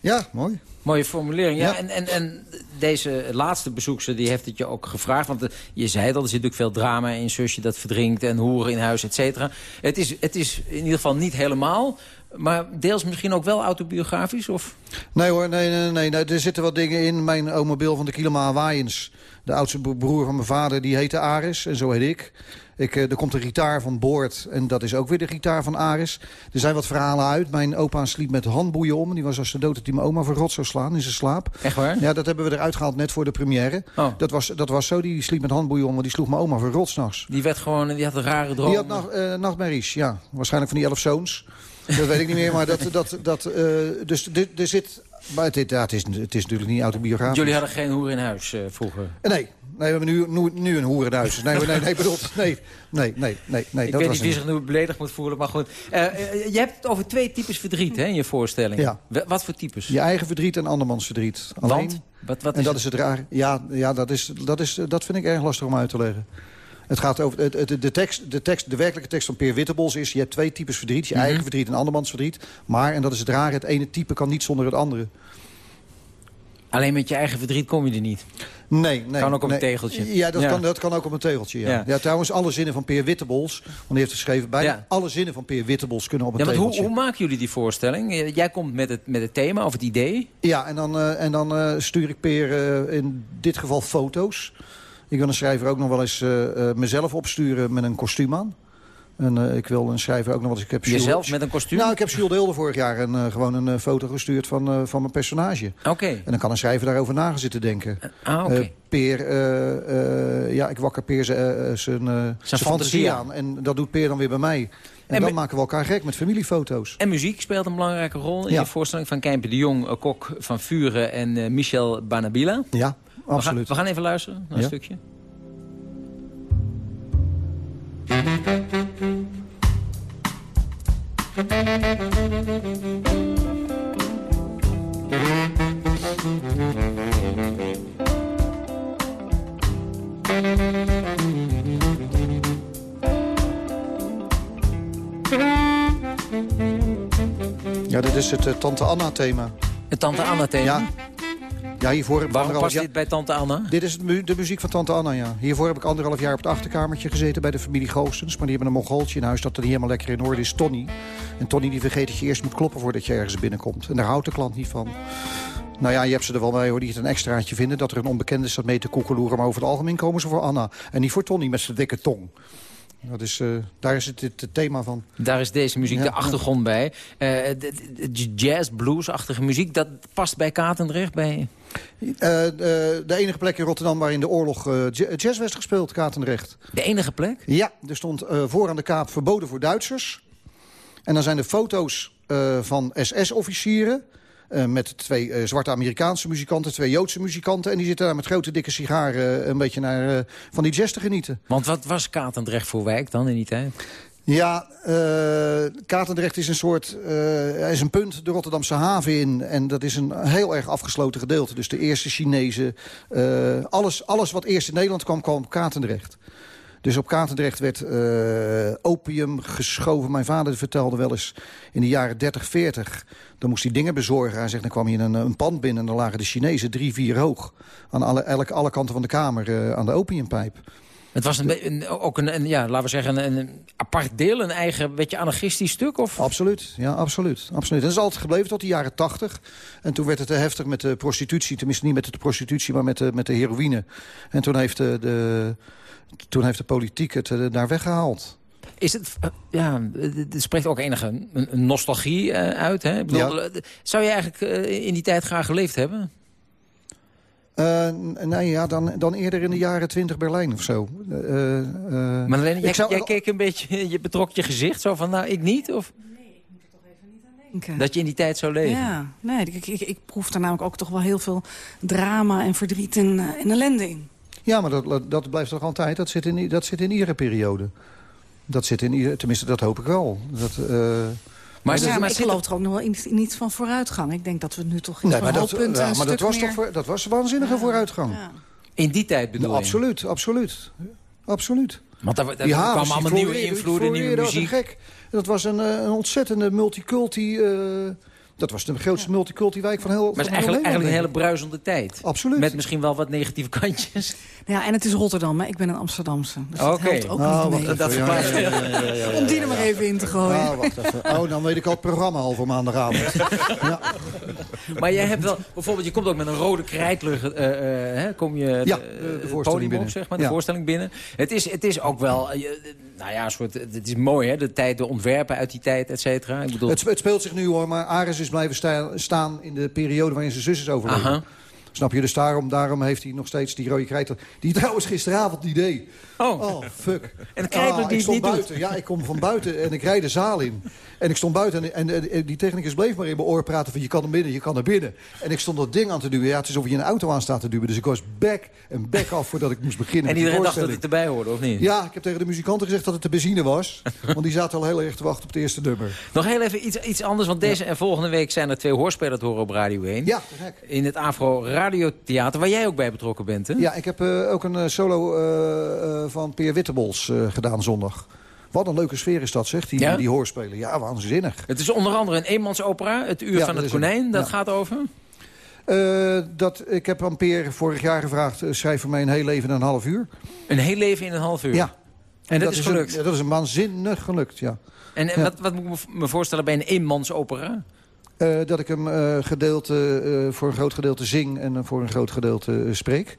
Speaker 9: Ja, mooi.
Speaker 7: Mooie formulering. Ja,
Speaker 9: Ja.
Speaker 7: En, en, en deze laatste bezoekster die heeft het je ook gevraagd. Want de- je zei al, er zit natuurlijk veel drama in. Zusje dat verdrinkt en hoeren in huis, et cetera. Het is, het is in ieder geval niet helemaal... Maar deels misschien ook wel autobiografisch? Of?
Speaker 9: Nee hoor, nee, nee, nee. Er zitten wat dingen in. Mijn oma Bill van de Kilema Waaiens, de oudste bro- broer van mijn vader, die heette Aris. En zo heet ik. Ik eh, er komt een gitaar van boord en dat is ook weer de gitaar van Aris. Er zijn wat verhalen uit. Mijn opa sliep met handboeien om. Die was als de dood dat hij mijn oma voor rot zou slaan in zijn slaap.
Speaker 7: Echt waar?
Speaker 9: Ja, dat hebben we eruit gehaald net voor de première.
Speaker 7: Oh.
Speaker 9: Dat, was, dat was zo. Die sliep met handboeien om, want die sloeg mijn oma voor rot s'nachts.
Speaker 7: Die werd gewoon, die had een rare droom.
Speaker 9: Die had nacht, eh, nachtmerries, ja. Waarschijnlijk van die elf zoons. Dat weet ik niet meer, maar dat... dat, dat eh, dus er zit... Maar het, ja, het, is, het is natuurlijk niet autobiografisch.
Speaker 7: Jullie hadden geen hoer in huis vroeger?
Speaker 9: Nee, nee, we hebben nu, nu, nu een hoerenhuis. Nee, nee, nee, bedoel, nee, nee, nee, nee, nee.
Speaker 7: Ik
Speaker 9: dat
Speaker 7: weet
Speaker 9: was
Speaker 7: niet wie zich nu beledigd moet voelen, maar goed. Eh, eh, je hebt het over twee types verdriet hè, in je voorstelling.
Speaker 9: Ja.
Speaker 7: Wat voor types?
Speaker 9: Je eigen verdriet en andermans verdriet. Alleen,
Speaker 7: Want? Wat, wat
Speaker 9: en dat is het raar. Ja, ja dat, is, dat, is, dat vind ik erg lastig om uit te leggen. Het gaat over het, het- de, tekst, de, tekst, de werkelijke tekst van Peer Wittebos is... je hebt twee types verdriet, je
Speaker 7: Mhm.
Speaker 9: eigen verdriet en andermans verdriet. Maar, en dat is het rare, het ene type kan niet zonder het andere.
Speaker 7: Alleen met je eigen verdriet kom je er niet.
Speaker 9: Nee, nee.
Speaker 7: Kan ook op
Speaker 9: nee.
Speaker 7: een tegeltje.
Speaker 9: Ja, dat,
Speaker 7: Ja.
Speaker 9: Kan, dat kan ook op een tegeltje, ja.
Speaker 7: Ja.
Speaker 9: ja. trouwens, alle zinnen van Peer Wittebols... want die heeft geschreven, bijna
Speaker 7: Ja.
Speaker 9: alle zinnen van Peer Wittebols kunnen op een
Speaker 7: Ja, want hoe,
Speaker 9: tegeltje.
Speaker 7: hoe maken jullie die voorstelling? Jij komt met het, met het thema of het idee.
Speaker 9: Ja, en dan, eh, en dan eh, stuur ik Peer eh, in dit geval foto's. Ik wil een schrijver ook nog wel eens mezelf opsturen met een kostuum aan. En eh, ik wil een schrijver ook nog eens... Ik heb Jules-
Speaker 7: Jezelf met een kostuum?
Speaker 9: Nou, ik heb Jules de Hilde vorig jaar een, eh, gewoon een eh, foto gestuurd van, van mijn personage.
Speaker 7: Oké.
Speaker 9: En dan kan een schrijver daarover na gaan zitten denken.
Speaker 7: Ah, oké.
Speaker 9: Peer, ja, ik wakker Peer zijn zijn, zijn fantasie aan. En dat doet Peer dan weer bij mij. En,
Speaker 7: En
Speaker 9: dan maken we elkaar gek met familiefoto's.
Speaker 7: En muziek speelt een belangrijke rol in
Speaker 9: Ja.
Speaker 7: je voorstelling van Kijmpje de Jong, Kok van Vuren en Michel Banabila.
Speaker 9: Ja,
Speaker 7: We gaan,
Speaker 9: absoluut.
Speaker 7: we gaan even luisteren naar een
Speaker 9: Ja.
Speaker 7: stukje.
Speaker 9: Ja, dit is het eh, Tante Anna-thema.
Speaker 7: Het Tante Anna-thema?
Speaker 9: Ja. Ja, hiervoor heb
Speaker 7: Waarom past
Speaker 9: jaar-
Speaker 7: dit bij Tante Anna?
Speaker 9: Dit is mu- de muziek van Tante Anna, ja. Hiervoor heb ik anderhalf jaar op het achterkamertje gezeten bij de familie Goossens. Maar die hebben een mongooltje in huis dat er niet helemaal lekker in orde is, Tony. En Tony die vergeet dat je eerst moet kloppen voordat je ergens binnenkomt. En daar houdt de klant niet van. Nou ja, je hebt ze er wel bij hoor, die het een extraatje vinden... dat er een onbekende staat mee te koekeloeren. Maar over het algemeen komen ze voor Anna. En niet voor Tony met zijn dikke tong. Dat is, eh, daar is het, het, thema van.
Speaker 7: Daar is deze muziek
Speaker 9: Ja,
Speaker 7: de achtergrond bij. Eh, de, de- de jazz, blues-achtige muziek, dat past bij Katendrecht? Bij...
Speaker 9: Eh, eh, de enige plek in Rotterdam waarin de oorlog ja- jazz werd gespeeld, Katendrecht.
Speaker 7: De enige plek?
Speaker 9: Ja, er stond voor aan de kaap verboden voor Duitsers. En dan zijn er foto's van SS-officieren... eh, met twee eh, zwarte Amerikaanse muzikanten, twee Joodse muzikanten... en die zitten daar met grote dikke sigaren een beetje naar, eh, van die jazz te genieten.
Speaker 7: Want wat was Katendrecht voor wijk dan in die tijd?
Speaker 9: Ja, eh Katendrecht is een soort, eh, er is een punt de Rotterdamse haven in. En dat is een heel erg afgesloten gedeelte. Dus de eerste Chinezen, eh, alles, alles wat eerst in Nederland kwam, kwam op Katendrecht. Dus op Katendrecht werd eh, opium geschoven. Mijn vader vertelde wel eens in de jaren 30, 40... dan moest hij dingen bezorgen. Hij zegt, dan kwam in een, een pand binnen... en dan lagen de Chinezen drie, vier hoog... aan alle, elke, alle kanten van de kamer eh, aan de opiumpijp.
Speaker 7: Het was een, een- ook een, een, ja, laten we zeggen, een, een apart deel, een eigen beetje anarchistisch stuk? Of?
Speaker 9: Absoluut, ja, absoluut. absoluut. En dat is altijd gebleven tot de jaren tachtig. En toen werd het te heftig met de prostitutie. Tenminste, niet met de prostitutie, maar met de, met de heroïne. En toen heeft de, de, toen heeft de politiek het eh, daar weggehaald.
Speaker 7: Is het, eh, ja, het spreekt ook enige nostalgie eh, uit. Hè? Ik bedoel,
Speaker 9: Ja.
Speaker 7: Zou je eigenlijk in die tijd graag geleefd hebben?
Speaker 9: Eh, nee, ja, dan, dan eerder in de jaren twintig Berlijn of zo. Eh, eh,
Speaker 7: Maar alleen, jij,
Speaker 9: ik zou-
Speaker 7: jij keek een beetje, je betrok je gezicht zo van, nou, ik niet? Of
Speaker 8: denken.
Speaker 7: dat je in die tijd zou leven?
Speaker 8: Ja, nee, ik, ik, ik proef daar namelijk ook toch wel heel veel drama en verdriet en, en ellende in.
Speaker 9: Ja, maar dat, dat blijft toch altijd? Dat zit in, dat zit in iedere periode. Dat zit in iedere, tenminste, dat hoop ik wel. Dat, eh,
Speaker 7: Maar,
Speaker 8: ja, ik geloof er ook nog wel in, in iets van vooruitgang. Ik denk dat we nu toch iets
Speaker 9: nee,
Speaker 8: van
Speaker 9: dat,
Speaker 8: hooppunten
Speaker 9: ja,
Speaker 8: een
Speaker 9: maar dat was,
Speaker 8: meer...
Speaker 9: toch voor, dat was waanzinnige vooruitgang.
Speaker 7: in die tijd bedoel je?
Speaker 9: absoluut, absoluut. Absoluut.
Speaker 7: Want daar, daar
Speaker 9: Die
Speaker 7: kwamen allemaal nieuwe invloeden, nieuwe muziek.
Speaker 9: een gek. Dat was een, eh, een ontzettende multiculti... eh, Dat was de grootste multiculti-wijk van heel
Speaker 7: Maar het is eigenlijk, eigenlijk een hele bruisende tijd.
Speaker 9: Absoluut.
Speaker 7: Met misschien wel wat negatieve kantjes.
Speaker 8: Ja, en het is Rotterdam, hè? ik ben een Amsterdamse. Dus dat
Speaker 7: Oké.
Speaker 8: helpt ook
Speaker 9: Nou,
Speaker 8: niet mee.
Speaker 9: wacht even. Ja, ja, ja, ja, ja, ja, ja.
Speaker 8: Om die er maar even in te gooien.
Speaker 9: Ah, wacht even. Oh, dan weet ik al het programma al voor maandagavond. ja.
Speaker 7: Maar jij hebt wel, bijvoorbeeld, je komt ook met een rode krijtlucht, eh, eh, hè, kom je
Speaker 9: Ja,
Speaker 7: de,
Speaker 9: de
Speaker 7: het
Speaker 9: voorstelling
Speaker 7: podium op,
Speaker 9: binnen.
Speaker 7: zeg maar, de
Speaker 9: Ja.
Speaker 7: voorstelling binnen. Het is, het is ook wel, eh, nou ja, een soort, het is mooi hè, de tijd, de ontwerpen uit die tijd, et cetera. Ik bedoel,
Speaker 9: Het, het speelt zich nu hoor, maar Ares is blijven sta- staan in de periode waarin zijn zus is overleden.
Speaker 7: Aha.
Speaker 9: Snap je? Dus daarom, daarom heeft hij nog steeds die rode krijt. Die trouwens gisteravond niet deed.
Speaker 7: Oh.
Speaker 9: fuck.
Speaker 7: En
Speaker 9: Ah,
Speaker 7: die
Speaker 9: ik stond
Speaker 7: niet
Speaker 9: buiten. Ja, ik kom van buiten en ik rijd de zaal in. En ik stond buiten en, en, en die technicus bleef maar in mijn oor praten van... je kan naar binnen, je kan naar binnen. En ik stond dat ding aan te duwen. Ja, het is alsof je een auto aan staat te duwen. Dus ik was back en back af voordat ik moest beginnen
Speaker 7: en iedereen dacht dat
Speaker 9: voorstelling.
Speaker 7: erbij hoorde, of niet?
Speaker 9: Ja, ik heb tegen de muzikanten gezegd dat het de benzine was. want die zaten al heel erg te wachten op het eerste nummer.
Speaker 7: Nog heel even iets, iets anders, want deze en volgende week zijn er twee hoorspelen te horen op Radio 1.
Speaker 9: Ja.
Speaker 7: In het Afro Radiotheater, waar jij ook bij betrokken bent, hè?
Speaker 9: Ja, ik heb eh, ook een eh, solo eh, van Peer Wittebols eh, gedaan zondag. Wat een leuke sfeer is dat, zegt die,
Speaker 7: Ja?
Speaker 9: die hoorspelen. Ja, waanzinnig.
Speaker 7: Het is onder andere een eenmansopera, Het Uur
Speaker 9: Ja,
Speaker 7: van het. Konijn. Dat gaat over?
Speaker 9: Eh, dat, ik heb aan Peer vorig jaar gevraagd... eh, schrijf voor mij een heel leven in een half uur.
Speaker 7: Een heel leven in een half uur?
Speaker 9: Ja.
Speaker 7: En dat, is
Speaker 9: een-
Speaker 7: gelukt?
Speaker 9: ja, dat is een waanzinnig gelukt, ja.
Speaker 7: En, en
Speaker 9: Ja.
Speaker 7: wat, wat moet ik me- voorstellen bij een eenmansopera?
Speaker 9: Dat ik hem gedeelte, voor een groot gedeelte zing en voor een groot gedeelte spreek.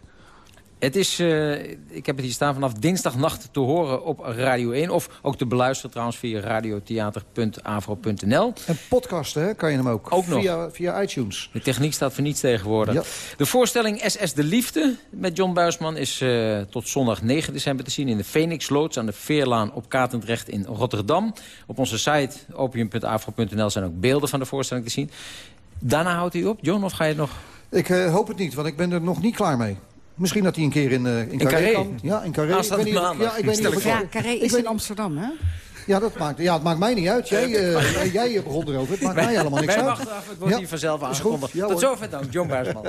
Speaker 7: Het is, eh, ik heb het hier staan, vanaf dinsdagnacht te horen op Radio 1. Of ook te beluisteren trouwens via radiotheater.avro.nl.
Speaker 9: En podcasten kan je hem ook.
Speaker 7: Ook nog.
Speaker 9: via, Via iTunes.
Speaker 7: De techniek staat voor niets tegenwoordig.
Speaker 9: Ja.
Speaker 7: De voorstelling SS De Liefde met John Buisman is eh, tot zondag 9 december te zien... in de Phoenix Loods aan de Veerlaan op Katendrecht in Rotterdam. Op onze site opium.afro.nl zijn ook beelden van de voorstelling te zien. Daarna houdt u op, John, of ga je nog...
Speaker 9: Ik eh, hoop het niet, want ik ben er nog niet klaar mee. Misschien dat hij een keer in, eh in, Carré,
Speaker 7: Carré?
Speaker 9: kan. Ja, in Carré. Ik weet niet, ja, ik weet niet of
Speaker 8: Ja, Carré is in Amsterdam, hè?
Speaker 9: Ja, dat maakt, ja, het maakt mij niet uit. Jij, eh, jij begon erover. Het maakt mij helemaal niks
Speaker 7: Wij
Speaker 9: uit.
Speaker 7: wachten af, het wordt
Speaker 9: Ja,
Speaker 7: hier vanzelf aangekondigd.
Speaker 9: Ja,
Speaker 7: Tot zover dank, John Buisman.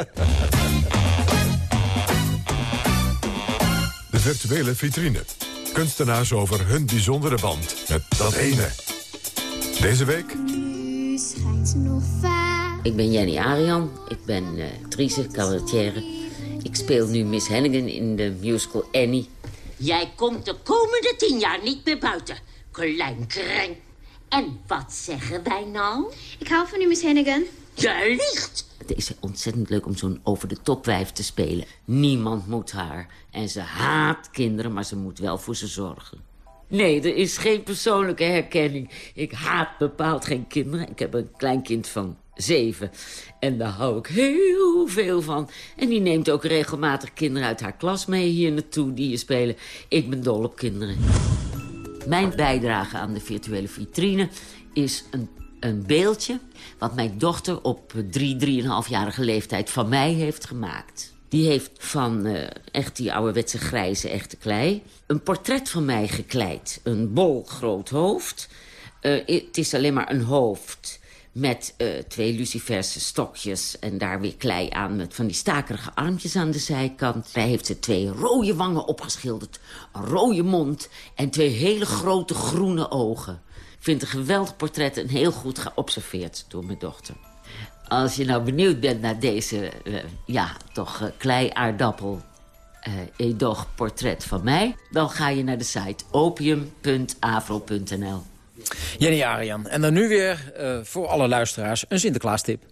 Speaker 6: De virtuele vitrine. Kunstenaars over hun bijzondere band met dat ene. Deze week
Speaker 15: Nu schijnt ze nog vaak.
Speaker 16: Ik ben Jenny Arian. Ik ben eh actrice, cabaretière. Ik speel nu Miss Hennigan in de musical Annie.
Speaker 17: Jij komt de komende tien jaar niet meer buiten. Klein kreng. En wat zeggen wij nou?
Speaker 15: Ik hou van u, Miss Hennigan.
Speaker 17: Jij liegt.
Speaker 16: Het is ontzettend leuk om zo'n over-de-top-wijf te spelen. Niemand moet haar. En ze haat kinderen, maar ze moet wel voor ze zorgen. Nee, er is geen persoonlijke herkenning. Ik haat bepaald geen kinderen. Ik heb een kleinkind van zeven. En daar hou ik heel veel van. En die neemt ook regelmatig kinderen uit haar klas mee hier naartoe die hier spelen. Ik ben dol op kinderen. Mijn bijdrage aan de virtuele vitrine is een, een beeldje... wat mijn dochter op drie, drieënhalfjarige leeftijd van mij heeft gemaakt. Die heeft van eh, echt die ouderwetse grijze echte klei... een portret van mij gekleid. Een bol groot hoofd. Eh, het is alleen maar een hoofd met eh, twee luciferse stokjes en daar weer klei aan... met van die stakerige armpjes aan de zijkant. Hij heeft ze twee rode wangen opgeschilderd, een rode mond... en twee hele grote groene ogen. Ik vind een geweldig portret en heel goed geobserveerd door mijn dochter. Als je nou benieuwd bent naar deze, eh, ja, toch eh, klei-aardappel... edoch portret van mij... dan ga je naar de site opium.avro.nl.
Speaker 7: Jenny Arian. En dan nu weer eh, voor alle luisteraars een Sinterklaas-tip.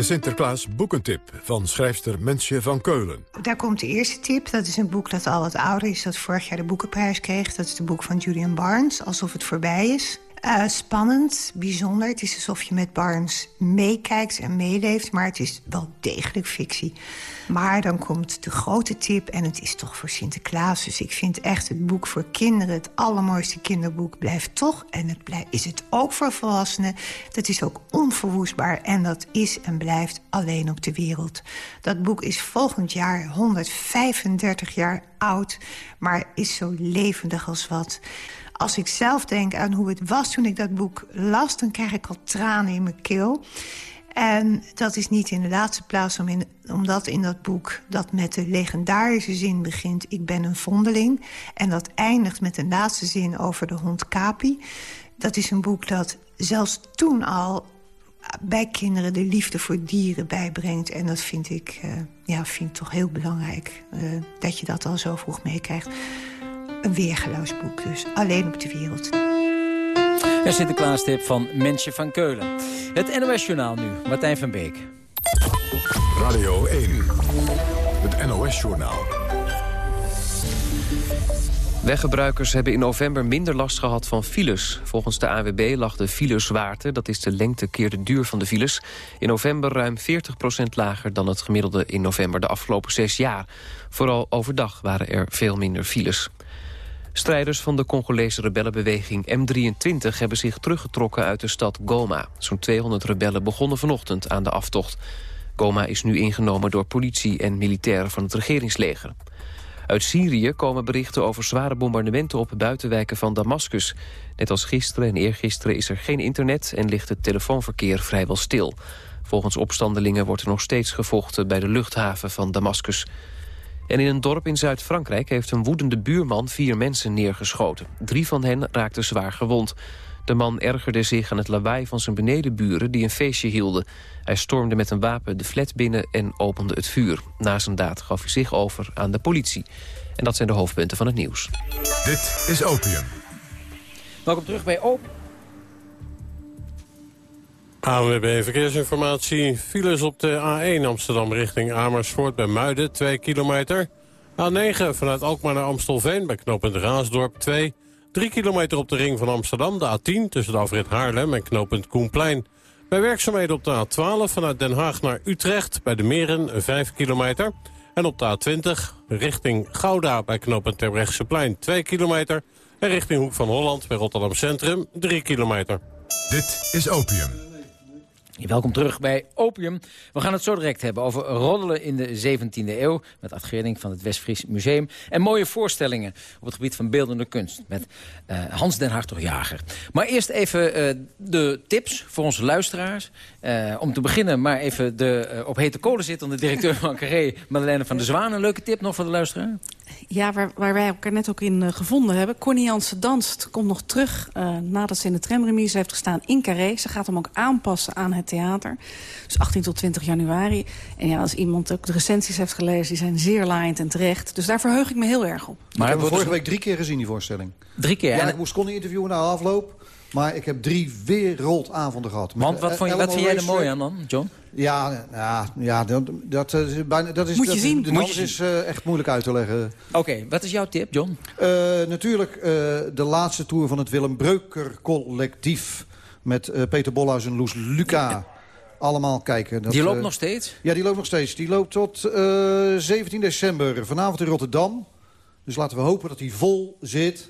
Speaker 6: de Sinterklaas boekentip van schrijfster Mensje van Keulen.
Speaker 18: Daar komt de eerste tip. Dat is een boek dat al wat ouder is. Dat vorig jaar de boekenprijs kreeg. Dat is het boek van Julian Barnes, Alsof het voorbij is. Uh, spannend, bijzonder. Het is alsof je met Barnes meekijkt en meeleeft. Maar het is wel degelijk fictie. Maar dan komt de grote tip. En het is toch voor Sinterklaas. Dus ik vind echt het boek voor kinderen... het allermooiste kinderboek blijft toch. En het is het ook voor volwassenen. Dat is ook onverwoestbaar. En dat is en blijft alleen op de wereld. Dat boek is volgend jaar 135 jaar oud. Maar is zo levendig als wat... Als ik zelf denk aan hoe het was toen ik dat boek las... dan krijg ik al tranen in mijn keel. En dat is niet in de laatste plaats omdat in dat boek... dat met de legendarische zin begint, ik ben een vondeling... en dat eindigt met een laatste zin over de hond Capi. Dat is een boek dat zelfs toen al bij kinderen de liefde voor dieren bijbrengt. En dat vind ik, uh, ja, vind toch heel belangrijk. Uh, dat je dat al zo vroeg meekrijgt. Een weergeloos boek dus. Alleen op de wereld.
Speaker 7: Een Sinterklaas-tip van Mensje van Keulen. Het NOS-journaal nu, Martijn van Beek.
Speaker 6: Radio 1, het NOS-journaal.
Speaker 1: Weggebruikers hebben in november minder last gehad van files. Volgens de AWB lag de filezwaarte, dat is de lengte keer de duur van de files... in november ruim 40% lager dan het gemiddelde in november de afgelopen zes jaar. Vooral overdag waren er veel minder files. Strijders van de Congolese rebellenbeweging M23 hebben zich teruggetrokken uit de stad Goma. Zo'n 200 rebellen begonnen vanochtend aan de aftocht. Goma is nu ingenomen door politie en militairen van het regeringsleger. Uit Syrië komen berichten over zware bombardementen op buitenwijken van Damascus. Net als gisteren en eergisteren is er geen internet en ligt het telefoonverkeer vrijwel stil. Volgens opstandelingen wordt er nog steeds gevochten bij de luchthaven van Damascus. En in een dorp in Zuid-Frankrijk heeft een woedende buurman vier mensen neergeschoten. Drie van hen raakten zwaar gewond. De man ergerde zich aan het lawaai van zijn benedenburen die een feestje hielden. Hij stormde met een wapen de flat binnen en opende het vuur. Na zijn daad gaf hij zich over aan de politie. En dat zijn de hoofdpunten van het nieuws.
Speaker 6: Dit is Opium.
Speaker 7: Welkom terug bij Opium.
Speaker 2: ANWB Verkeersinformatie. Files op de A1 Amsterdam richting Amersfoort bij Muiden, 2 kilometer. A9 vanuit Alkmaar naar Amstelveen bij knooppunt Raasdorp, 2. 3 kilometer op de ring van Amsterdam, de A10 tussen de afrit Haarlem en knooppunt Koenplein. Bij werkzaamheden op de A12 vanuit Den Haag naar Utrecht bij de Meren, 5 kilometer. En op de A20 richting Gouda bij knooppunt Terbrechtseplein, 2 kilometer. En richting Hoek van Holland bij Rotterdam Centrum, 3 kilometer.
Speaker 6: Dit is Opium.
Speaker 7: Welkom terug bij Opium. We gaan het zo direct hebben over roddelen in de 17e eeuw... met Ad van het Westfries Museum... en mooie voorstellingen op het gebied van beeldende kunst... met uh, Hans den Hartog-Jager. Maar eerst even uh, de tips voor onze luisteraars. Uh, om te beginnen maar even de op hete kolen zittende directeur van Carré... Madeleine van der Zwaan. Een leuke tip nog voor de luisteraar?
Speaker 8: Ja, waar, waar wij elkaar net ook in gevonden hebben. Connie Jansen danst, komt nog terug nadat ze in de tramremise heeft gestaan in Carré. Ze gaat hem ook aanpassen aan het theater. Dus 18 tot 20 januari. En ja, als iemand ook de recensies heeft gelezen... die zijn zeer laaiend en terecht. Dus daar verheug ik me heel erg op.
Speaker 9: Maar ik heb vorige week drie keer gezien, die voorstelling.
Speaker 7: Drie keer?
Speaker 9: Ja, en... ik moest Connie interviewen na afloop. Maar ik heb drie wereldavonden gehad.
Speaker 7: Want wat, vond je, wat vind jij er mooi aan dan, John?
Speaker 9: Ja, ja, ja dat, dat, is bijna, dat is...
Speaker 8: Moet je
Speaker 9: dat,
Speaker 8: zien.
Speaker 9: De dans is uh, echt moeilijk uit te leggen.
Speaker 7: Oké, okay, wat is jouw tip, John?
Speaker 9: Uh, natuurlijk uh, de laatste tour van het Willem Breuker collectief... met Peter Bolhuis en Loes Luca allemaal kijken.
Speaker 7: Dat, die loopt nog steeds?
Speaker 9: Ja, die loopt nog steeds. Die loopt tot uh, 17 december. Vanavond in Rotterdam. Dus laten we hopen dat hij vol zit.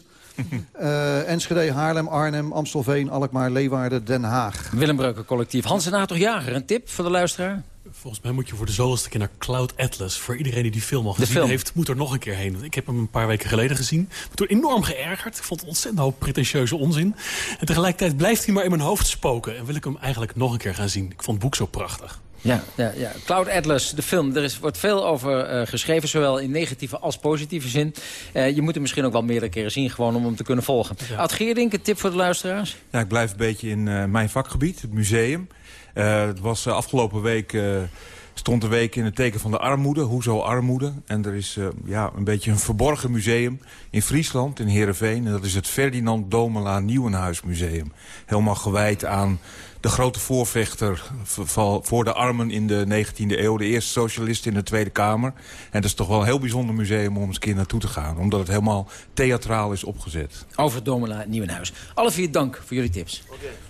Speaker 9: Uh, Enschede, Haarlem, Arnhem, Amstelveen, Alkmaar, Leeuwarden, Den Haag.
Speaker 7: Willem Breuker collectief. Hans en toch Jager, een tip voor de luisteraar?
Speaker 19: Volgens mij moet je voor de zoveelste keer naar Cloud Atlas. Voor iedereen die die film al gezien
Speaker 7: film.
Speaker 19: heeft, moet er nog een keer heen. Ik heb hem een paar weken geleden gezien. Ik ben toen enorm geërgerd. Ik vond het ontzettend hoop pretentieuze onzin. En tegelijkertijd blijft hij maar in mijn hoofd spoken. En wil ik hem eigenlijk nog een keer gaan zien. Ik vond het boek zo prachtig.
Speaker 7: Ja, ja, ja. Cloud Atlas, de film. Er is, wordt veel over uh, geschreven, zowel in negatieve als positieve zin. Uh, je moet hem misschien ook wel meerdere keren zien, gewoon om hem te kunnen volgen. Ja. Ad Geerdink, een tip voor de luisteraars?
Speaker 20: Ja, ik blijf een beetje in uh, mijn vakgebied, het museum. het was afgelopen week stond de week in het teken van de armoede. Hoezo armoede? En er is uh, ja, een beetje een verborgen museum in Friesland, in Heerenveen. En dat is het Ferdinand Domela Nieuwenhuis Museum. Helemaal gewijd aan de grote voorvechter voor de armen in de 19e eeuw. De eerste socialist in de Tweede Kamer. En dat is toch wel een heel bijzonder museum om eens een keer naartoe te gaan. Omdat het helemaal theatraal is opgezet.
Speaker 7: Over Domela Nieuwenhuis. Alle vier dank voor jullie tips.
Speaker 21: Okay.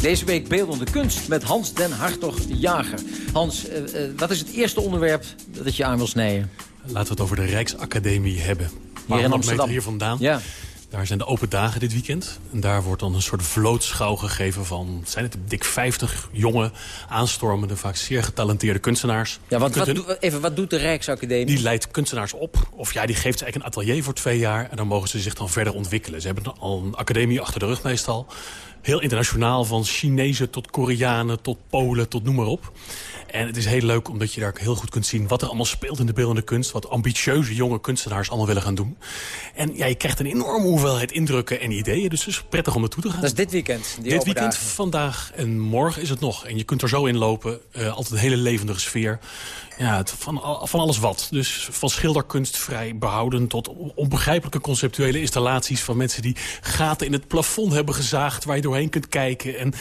Speaker 7: deze week beeldende kunst met Hans den Hartog Jager. Hans, uh, uh, wat is het eerste onderwerp dat je aan wil snijden?
Speaker 19: Laten we het over de Rijksacademie hebben.
Speaker 7: Hier in Amsterdam.
Speaker 19: hier vandaan.
Speaker 7: Ja.
Speaker 19: Daar zijn de open dagen dit weekend. En daar wordt dan een soort vlootschouw gegeven van... zijn het dik 50 jonge, aanstormende, vaak zeer getalenteerde kunstenaars.
Speaker 7: Ja, want wat,
Speaker 19: hun-
Speaker 7: even, wat doet de Rijksacademie?
Speaker 19: Die leidt kunstenaars op. Of ja, die geeft ze eigenlijk een atelier voor twee jaar. En dan mogen ze zich dan verder ontwikkelen. Ze hebben al een academie achter de rug meestal. Heel internationaal, van Chinezen tot Koreanen tot Polen tot noem maar op. En het is heel leuk omdat je daar heel goed kunt zien... wat er allemaal speelt in de beeldende kunst. Wat ambitieuze jonge kunstenaars allemaal willen gaan doen. En ja, je krijgt een enorme hoeveelheid indrukken en ideeën. Dus het is prettig om naartoe te gaan.
Speaker 7: Dat is dit weekend,
Speaker 19: Dit weekend,
Speaker 7: dagen.
Speaker 19: vandaag en morgen is het nog. En je kunt er zo in lopen. Eh, altijd een hele levendige sfeer. Ja, het, van, van alles wat. Dus van schilderkunst vrij behouden... tot onbegrijpelijke conceptuele installaties... van mensen die gaten in het plafond hebben gezaagd... waar je doorheen kunt kijken. En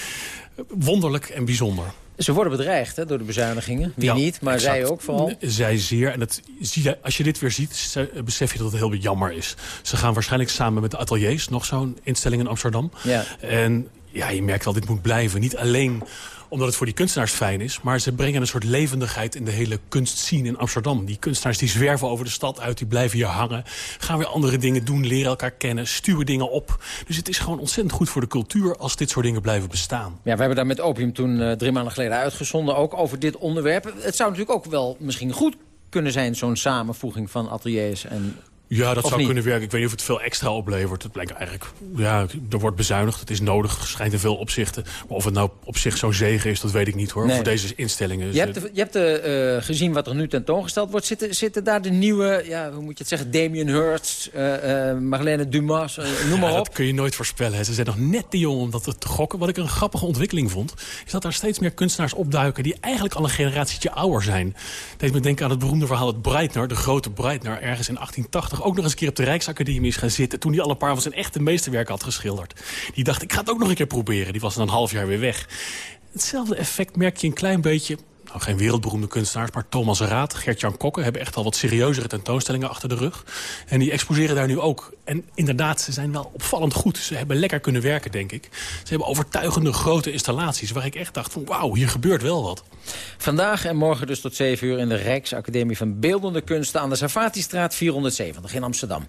Speaker 19: eh, wonderlijk en bijzonder.
Speaker 7: Ze worden bedreigd hè, door de bezuinigingen. Wie
Speaker 19: Ja,
Speaker 7: niet, maar
Speaker 19: exact.
Speaker 7: zij ook vooral.
Speaker 19: Zij zeer. En dat, zie je, als je dit weer ziet, ze- besef je dat het heel jammer is. Ze gaan waarschijnlijk samen met de ateliers, nog zo'n instelling in Amsterdam.
Speaker 7: Ja.
Speaker 19: En ja, je merkt wel, dit moet blijven. Niet alleen omdat het voor die kunstenaars fijn is... maar ze brengen een soort levendigheid in de hele kunstscene in Amsterdam. Die kunstenaars die zwerven over de stad uit, die blijven hier hangen... gaan weer andere dingen doen, leren elkaar kennen, stuwen dingen op. Dus het is gewoon ontzettend goed voor de cultuur... als dit soort dingen blijven bestaan.
Speaker 7: Ja, we hebben daar met Opium toen eh, drie maanden geleden uitgezonden... ook over dit onderwerp. Het zou natuurlijk ook wel misschien goed kunnen zijn... zo'n samenvoeging van ateliers en...
Speaker 19: Ja, dat
Speaker 7: Of
Speaker 19: zou
Speaker 7: niet?
Speaker 19: kunnen werken. Ik weet niet of het veel extra oplevert. Het blijkt eigenlijk, ja, er wordt bezuinigd. Het is nodig, schijnt in veel opzichten. Maar of het nou op zich zo'n zegen is, dat weet ik niet hoor.
Speaker 7: Nee.
Speaker 19: Voor deze instellingen.
Speaker 7: Je hebt, de- je hebt de, eh, gezien wat er nu tentoongesteld wordt. Zitten, zitten daar de nieuwe, ja, hoe moet je het zeggen... Damien Hirst, eh, eh, Marlene Dumas, noem maar
Speaker 19: Ja,
Speaker 7: op.
Speaker 19: dat kun je nooit voorspellen. Ze zijn nog net te jong om dat te gokken. Wat ik een grappige ontwikkeling vond... is dat er steeds meer kunstenaars opduiken... die eigenlijk al een generatietje ouder zijn. Deed me denken aan het beroemde verhaal dat Breitner... de grote Breitner, ergens in 1880... ook nog eens een keer op de Rijksacademie is gaan zitten... toen hij al een paar van zijn echte meesterwerken had geschilderd. Die dacht, ik ga het ook nog een keer proberen. Die was dan een half jaar weer weg. Hetzelfde effect merk je een klein beetje... Nou, geen wereldberoemde kunstenaars, maar Thomas Raad, Gert-Jan Kokke... hebben echt al wat serieuzere tentoonstellingen achter de rug. En die exposeren daar nu ook. En inderdaad, ze zijn wel opvallend goed. Ze hebben lekker kunnen werken, denk ik. Ze hebben overtuigende grote installaties... waar ik echt dacht van wauw, hier gebeurt wel wat.
Speaker 7: Vandaag en morgen dus tot 7 uur in de Rijksacademie van Beeldende Kunsten... aan de Savatistraat 470 in Amsterdam.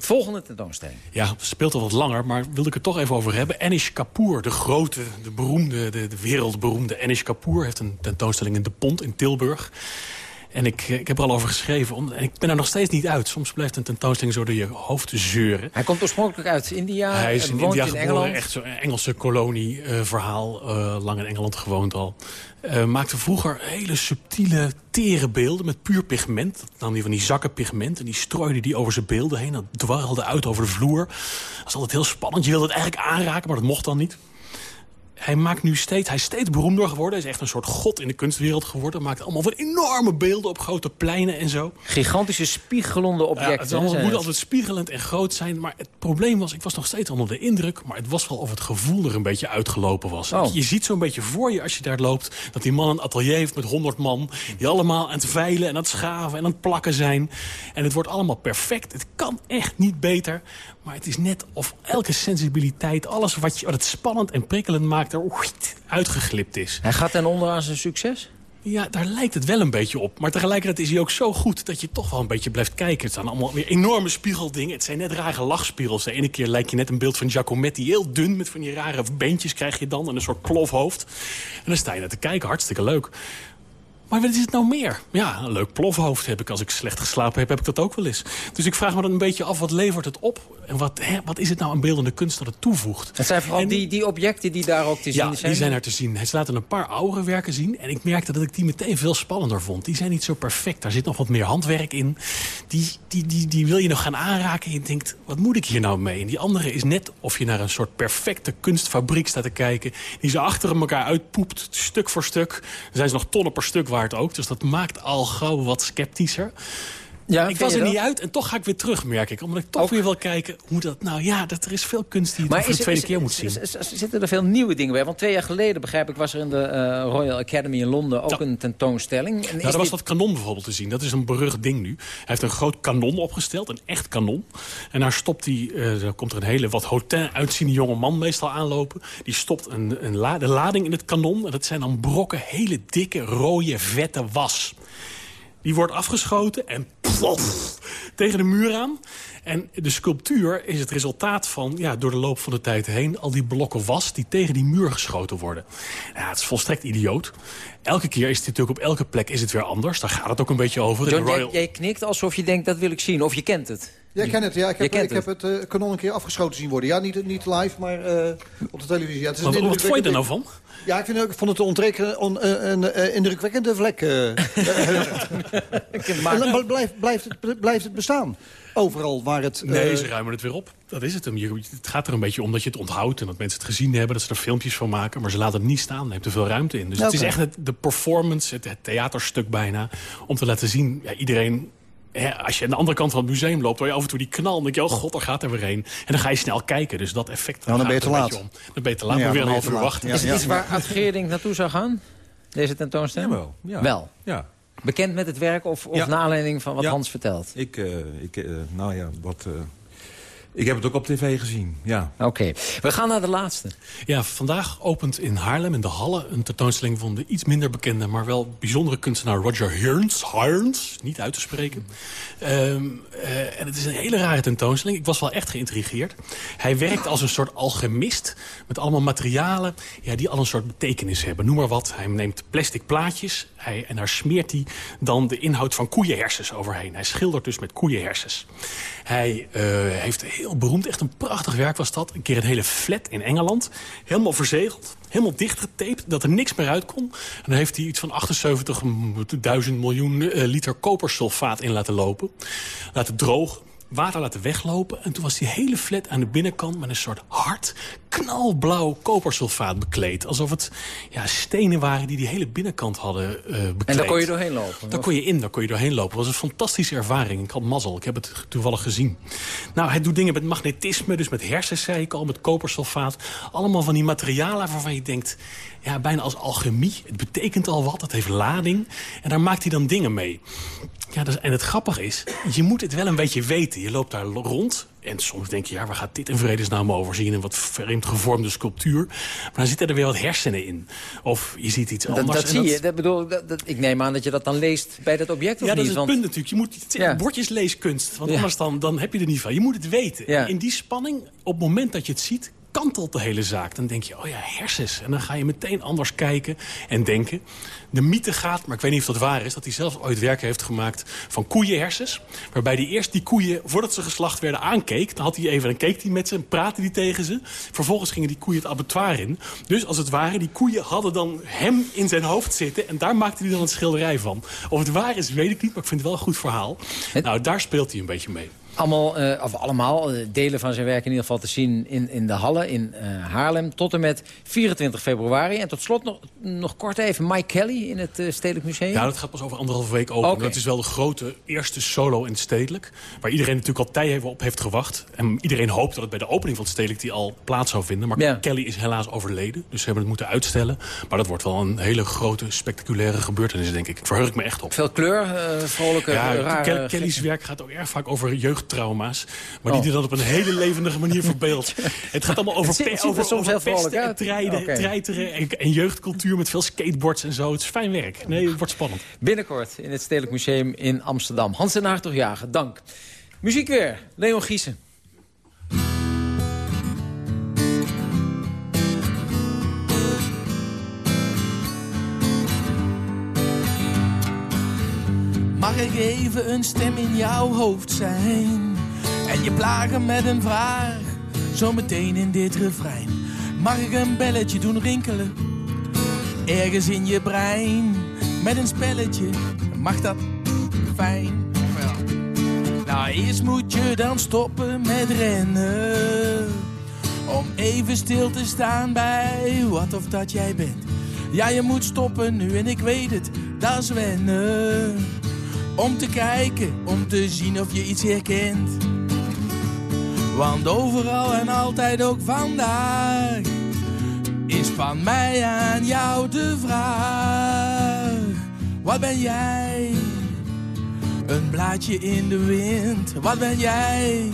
Speaker 7: Volgende tentoonstelling.
Speaker 19: Ja, het speelt al wat langer, maar wilde ik het toch even over hebben. Anish Kapoor, de grote, de beroemde, de, de wereldberoemde Anish Kapoor... heeft een tentoonstelling in De Pont in Tilburg. En ik, eh, ik heb er al over geschreven. om- En ik ben er nog steeds niet uit. Soms blijft een tentoonstelling zo door je hoofd zeuren.
Speaker 7: Hij komt oorspronkelijk uit India,
Speaker 19: Hij is in India
Speaker 7: in
Speaker 19: geboren,
Speaker 7: Engeland.
Speaker 19: echt zo'n Engelse kolonie-verhaal. lang in Engeland gewoond al. Eh, maakte vroeger hele subtiele, tere beelden met puur pigment. Dat nam hij van die zakken pigment en die strooide die over zijn beelden heen. Dat dwarrelde uit over de vloer. Dat was altijd heel spannend. Je wilde het eigenlijk aanraken, maar dat mocht dan niet. Hij maakt nu steeds, hij is steeds beroemder geworden. Hij is echt een soort god in de kunstwereld geworden. Maakt allemaal van enorme beelden op grote pleinen en zo.
Speaker 7: Gigantische spiegelende
Speaker 19: Ja,
Speaker 7: objecten.
Speaker 19: het allemaal-
Speaker 7: zijn
Speaker 19: moet
Speaker 7: het.
Speaker 19: altijd spiegelend en groot zijn. Maar het probleem was, ik was nog steeds onder de indruk... maar het was wel of het gevoel er een beetje uitgelopen was.
Speaker 7: Oh.
Speaker 19: Je ziet zo'n beetje voor je als je daar loopt... dat die man een atelier heeft met honderd man... die allemaal aan het veilen en aan het schaven en aan het plakken zijn. En het wordt allemaal perfect. Het kan echt niet beter. Maar het is net of elke sensibiliteit... alles wat, je, wat het spannend en prikkelend maakt... er uitgeglipt is.
Speaker 7: Hij gaat ten onder aan zijn succes?
Speaker 19: Ja, daar lijkt het wel een beetje op. Maar tegelijkertijd is hij ook zo goed dat je toch wel een beetje blijft kijken. Het zijn allemaal weer enorme spiegeldingen. Het zijn net rare lachspiegels. De ene keer lijkt je net een beeld van Giacometti. Heel dun, met van die rare beentjes krijg je dan. En een soort plofhoofd. En dan sta je naar te kijken. Hartstikke leuk. Maar wat is het nou meer? Ja, een leuk plofhoofd heb ik. Als ik slecht geslapen heb, heb ik dat ook wel eens. Dus ik vraag me dan een beetje af, wat levert het op? En wat, hè, wat is het nou aan beeldende kunst dat het toevoegt?
Speaker 7: Het zijn vooral die, die objecten die daar ook te zien
Speaker 19: Ja,
Speaker 7: zijn.
Speaker 19: die zijn er te zien. Hij laat een paar oudere werken zien. En ik merkte dat ik die meteen veel spannender vond. Die zijn niet zo perfect. Daar zit nog wat meer handwerk in. Die, die, die, die wil je nog gaan aanraken. En je denkt, wat moet ik hier nou mee? En die andere is net of je naar een soort perfecte kunstfabriek staat te kijken. Die ze achter elkaar uitpoept, stuk voor stuk. Dan zijn ze nog tonnen per stuk ook. Dus dat maakt al gauw wat sceptischer.
Speaker 7: Ja,
Speaker 19: ik was er
Speaker 7: dat?
Speaker 19: niet uit en toch ga ik weer terug, merk ik. Omdat ik toch weer wil kijken hoe dat... Nou ja, dat er is veel kunst die je voor de tweede
Speaker 7: is-
Speaker 19: keer moet zien.
Speaker 7: Zitten er veel nieuwe dingen bij? Want twee jaar geleden, begrijp ik, was er in de eh, Royal Academy in Londen ook een tentoonstelling. En
Speaker 19: Nou, er was
Speaker 7: dit-
Speaker 19: dat kanon bijvoorbeeld te zien. Dat is een berucht ding nu. Hij heeft een groot kanon opgesteld, een echt kanon. En daar stopt hij, eh, er komt er een hele wat hotel uitziende jonge man meestal aanlopen. Die stopt een, een la- lading in het kanon. En dat zijn dan brokken hele dikke, rode, vette was. Die wordt afgeschoten en plof, tegen de muur aan. En de sculptuur is het resultaat van, ja, door de loop van de tijd heen... al die blokken was die tegen die muur geschoten worden. Ja, het is volstrekt idioot. Elke keer is het natuurlijk op elke plek is het weer anders. Daar gaat het ook een beetje over.
Speaker 7: John, jij,
Speaker 19: Royal-
Speaker 7: jij knikt alsof je denkt, dat wil ik zien. Of je kent het.
Speaker 9: Ja, ik ken het. Ja, ik heb,
Speaker 7: kent
Speaker 9: ik heb het eh, kanon een keer afgeschoten zien worden. Ja, niet, niet live, maar eh, op de televisie. Ja, het is een
Speaker 19: Wat, vond je er nou van?
Speaker 9: Ja, ik, vind, ik vond het een, on- eh, een indrukwekkende vlek. En dan blijft, blijft, het, blijft het bestaan. Overal waar het...
Speaker 19: Nee, ze ruimen het weer op. Dat is het hem. Je- Het gaat er een beetje om dat je het onthoudt... en dat mensen het gezien hebben, dat ze er filmpjes van maken. Maar ze laten het niet staan, neemt te veel ruimte in. Dus het is echt het, de performance, het, het theaterstuk bijna... om te laten zien, ja, iedereen... Hè, als je aan de andere kant van het museum loopt, hoor je af en toe die knal. Dan denk je, oh god, daar gaat er weer een. En dan ga je snel kijken. Dus dat effect
Speaker 9: dan
Speaker 19: gaat
Speaker 9: ben je
Speaker 19: er
Speaker 9: te laat.
Speaker 19: om. Dan ben je te laat,
Speaker 9: Ja,
Speaker 19: maar weer
Speaker 9: dan
Speaker 19: een
Speaker 9: ben
Speaker 19: half
Speaker 9: je
Speaker 19: uur wachten.
Speaker 9: Ja,
Speaker 7: Is het iets waar Ad Geerding naartoe zou gaan? Deze tentoonstelling?
Speaker 20: Jawel, ja.
Speaker 7: Wel.
Speaker 20: Ja.
Speaker 7: Bekend met het werk of, of
Speaker 20: Ja.
Speaker 7: naar aanleiding van wat
Speaker 20: Ja.
Speaker 7: Hans vertelt?
Speaker 20: Ik, eh, ik eh, nou ja, wat... eh, ik heb het ook op tv gezien, ja.
Speaker 7: Oké, we gaan naar de laatste.
Speaker 19: Ja, vandaag opent in Haarlem in de Halle een tentoonstelling van de iets minder bekende, maar wel bijzondere kunstenaar Roger Hearns. Hearns, niet uit te spreken. Ehm, eh, en het is een hele rare tentoonstelling. Ik was wel echt geïntrigeerd. Hij werkt als een soort alchemist met allemaal materialen ja, die al een soort betekenis hebben. Noem maar wat. Hij neemt plastic plaatjes hij, en daar smeert hij dan de inhoud van koeienhersens overheen. Hij schildert dus met koeienhersens. Hij eh, heeft heel beroemd, echt een prachtig werk was dat. Een keer een hele flat in Engeland. Helemaal verzegeld, helemaal dichtgetaped, dat er niks meer uit kon. En dan heeft hij iets van 78.000 miljoen eh, liter kopersulfaat in laten lopen. Laten drogen. Water laten weglopen. En toen was die hele flat aan de binnenkant met een soort hard, knalblauw kopersulfaat bekleed. Alsof het ja, stenen waren die die hele binnenkant hadden eh bekleed.
Speaker 7: En daar kon je doorheen lopen?
Speaker 19: Daar kon je in, daar kon je doorheen lopen. Het was een fantastische ervaring. Ik had mazzel, ik heb het toevallig gezien. Nou, hij doet dingen met magnetisme, dus met hersens, zei ik al, met kopersulfaat. Allemaal van die materialen waarvan je denkt... ja, bijna als alchemie. Het betekent al wat, het heeft lading. En daar maakt hij dan dingen mee. Ja, dus, en het grappige is, je moet het wel een beetje weten. Je loopt daar rond en soms denk je, ja, waar gaat dit in vredesnaam over? Zie je een wat vreemd gevormde sculptuur. Maar dan zitten er weer wat hersenen in. Of je ziet iets
Speaker 7: Dat,
Speaker 19: anders.
Speaker 7: dat
Speaker 19: en
Speaker 7: zie je. Dat bedoel, dat, dat- ik neem aan dat je dat dan leest bij dat object, of
Speaker 19: ja, dat
Speaker 7: niet?
Speaker 19: is het
Speaker 7: Want-
Speaker 19: punt natuurlijk. Je moet, het
Speaker 7: Ja.
Speaker 19: bordjes leeskunst, want
Speaker 7: Ja.
Speaker 19: anders dan, dan heb je er niet van. Je moet het weten.
Speaker 7: Ja.
Speaker 19: In die spanning, op het moment dat je het ziet, kantelt de hele zaak. Dan denk je, oh ja, hersens. En dan ga je meteen anders kijken en denken. De mythe gaat, maar ik weet niet of dat waar is... dat hij zelf ooit werken heeft gemaakt van koeienhersens. Waarbij hij eerst die koeien, voordat ze geslacht werden, aankeek. Dan had hij even, dan keek hij met ze en praatte hij tegen ze. Vervolgens gingen die koeien het abattoir in. Dus als het ware, die koeien hadden dan hem in zijn hoofd zitten... en daar maakte hij dan een schilderij van. Of het waar is, weet ik niet, maar ik vind het wel een goed verhaal. Nou, daar speelt hij een beetje mee.
Speaker 7: Allemaal, eh, of allemaal eh, delen van zijn werk in ieder geval te zien in, in de Halle in eh, Haarlem. Tot en met 24 februari. En tot slot nog, nog kort even Mike Kelly in het Stedelijk Museum.
Speaker 19: Ja, dat gaat pas over anderhalve week open. Dat is wel de grote eerste solo in het stedelijk. Waar iedereen natuurlijk al tij op heeft gewacht. En iedereen hoopt dat het bij de opening van het stedelijk die al plaats zou vinden. Maar
Speaker 7: Ja.
Speaker 19: Kelly is helaas overleden. Dus ze hebben het moeten uitstellen. Maar dat wordt wel een hele grote, spectaculaire gebeurtenis, denk ik. Verheug ik me echt op.
Speaker 7: Veel kleur, vrolijke,
Speaker 19: Ja,
Speaker 7: rare...
Speaker 19: Kelly- Kelly's werk gaat ook erg vaak over jeugdtrauma's. Maar die hij dan op een hele levendige manier verbeeldt. Het gaat allemaal over,
Speaker 7: Het ziet-
Speaker 19: pe-
Speaker 7: het ziet er
Speaker 19: over,
Speaker 7: soms
Speaker 19: pesten en treiden, treiteren en, en jeugdcultuur met veel skateboards en zo. Het is fijn werk. Nee, het wordt spannend.
Speaker 7: Binnenkort in het Stedelijk Museum in Amsterdam. Hans en Hartog-Jager, dank. Muziek weer, Leon Giesen.
Speaker 10: Mag ik even een stem in jouw hoofd zijn? En je plagen met een vraag, zometeen in dit refrein. Mag ik een belletje doen rinkelen? Ergens in je brein, met een spelletje, mag dat fijn? Nou, eerst moet je dan stoppen met rennen. Om even stil te staan bij wat of dat jij bent. Ja, je moet stoppen nu en ik weet het, dat is wennen. Om te kijken, om te zien of je iets herkent. Want overal en altijd ook vandaag is van mij aan jou de vraag: wat ben jij? Een blaadje in de wind, wat ben jij?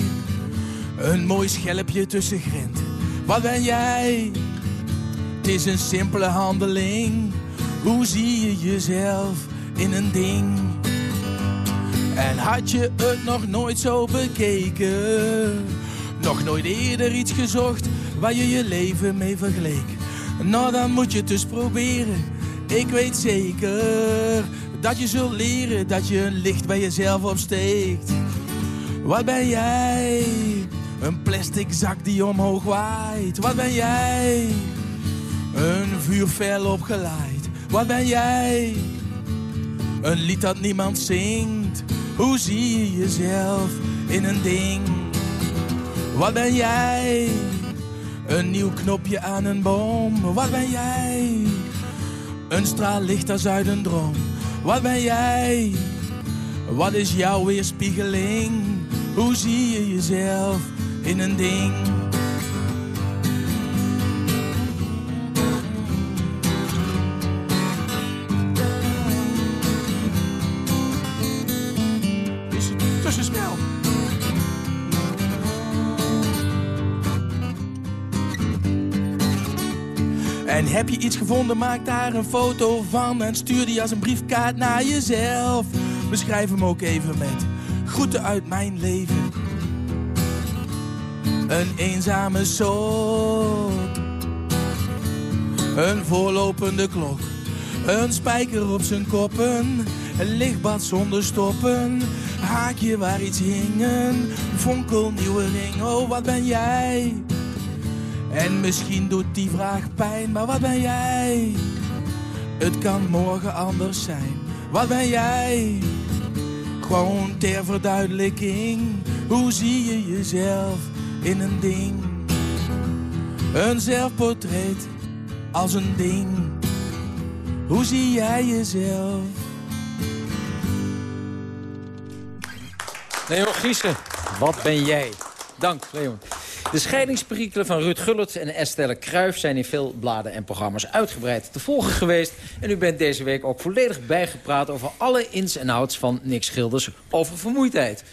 Speaker 10: Een mooi schelpje tussen grind, wat ben jij? Het is een simpele handeling, hoe zie je jezelf in een ding? En had je het nog nooit zo bekeken? Nog nooit eerder iets gezocht waar je je leven mee vergeleek? Nou, dan moet je het dus proberen. Ik weet zeker dat je zult leren dat je een licht bij jezelf opsteekt. Wat ben jij? Een plastic zak die omhoog waait. Wat ben jij? Een vuurvel opgeleid. Wat ben jij? Een lied dat niemand zingt. Hoe zie je jezelf in een ding? Wat ben jij? Een nieuw knopje aan een boom. Wat ben jij? Een straal licht als uit een droom. Wat ben jij? Wat is jouw weerspiegeling? Hoe zie je jezelf in een ding? Heb je iets gevonden, maak daar een foto van en stuur die als een briefkaart naar jezelf. Beschrijf hem ook even met groeten uit mijn leven. Een eenzame soort. Een voorlopende klok. Een spijker op zijn koppen. Een lichtbad zonder stoppen. Haakje waar iets hingen. Fonkelnieuwe ring. Oh, wat ben jij? En misschien doet die vraag pijn, maar wat ben jij? Het kan morgen anders zijn. Wat ben jij? Gewoon ter verduidelijking. Hoe zie je jezelf in een ding? Een zelfportret als een ding. Hoe zie jij jezelf?
Speaker 7: Leon Giesen, wat ben jij? Dank, Leon. De scheidingsperikelen van Ruud Gullit en Estelle Kruijf... zijn in veel bladen en programma's uitgebreid te volgen geweest. En u bent deze week ook volledig bijgepraat... over alle ins en outs van Nick Schilders over vermoeidheid.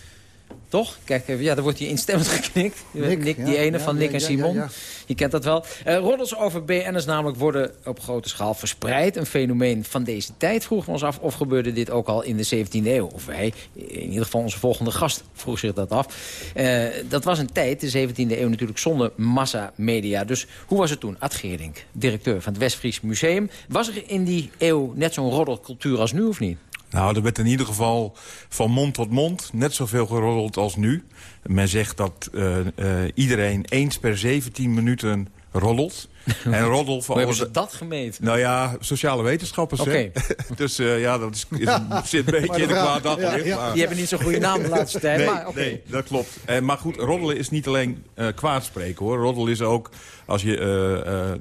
Speaker 7: Toch? Kijk ja, er wordt hier instemmend geknikt. Nick,
Speaker 9: Nick,
Speaker 7: die
Speaker 9: ja,
Speaker 7: ene
Speaker 9: ja,
Speaker 7: van Nick en Simon. Je kent dat wel. Eh roddels over BN'ers namelijk worden op grote schaal verspreid. Een fenomeen van deze tijd. Vroegen we ons af of gebeurde dit ook al in de 17e eeuw. Of wij, in ieder geval onze volgende gast, vroeg zich dat af. Eh, dat was een tijd, de 17e eeuw natuurlijk, zonder massamedia. Dus hoe was het toen? Ad Geerdink, directeur van het Westfries Museum. Was er in die eeuw net zo'n roddelcultuur als nu of niet?
Speaker 20: Nou, er werd in ieder geval van mond tot mond net zoveel geroddeld als nu. Men zegt dat eh, eh, iedereen eens per 17 minuten roddelt. En roddel voor
Speaker 7: Hoe hebben ze dat gemeten?
Speaker 20: Nou ja, sociale wetenschappers. hè.
Speaker 7: Oké.
Speaker 20: dus eh, ja, dat is, is, zit een beetje in de kwaad daglicht.
Speaker 7: ja, ja.
Speaker 20: maar-
Speaker 7: Die hebben niet zo'n goede naam de laatste tijd,
Speaker 20: Nee,
Speaker 7: maar
Speaker 20: nee dat klopt. Eh, maar goed, roddelen is niet alleen eh kwaad spreken hoor. Roddel is ook als je,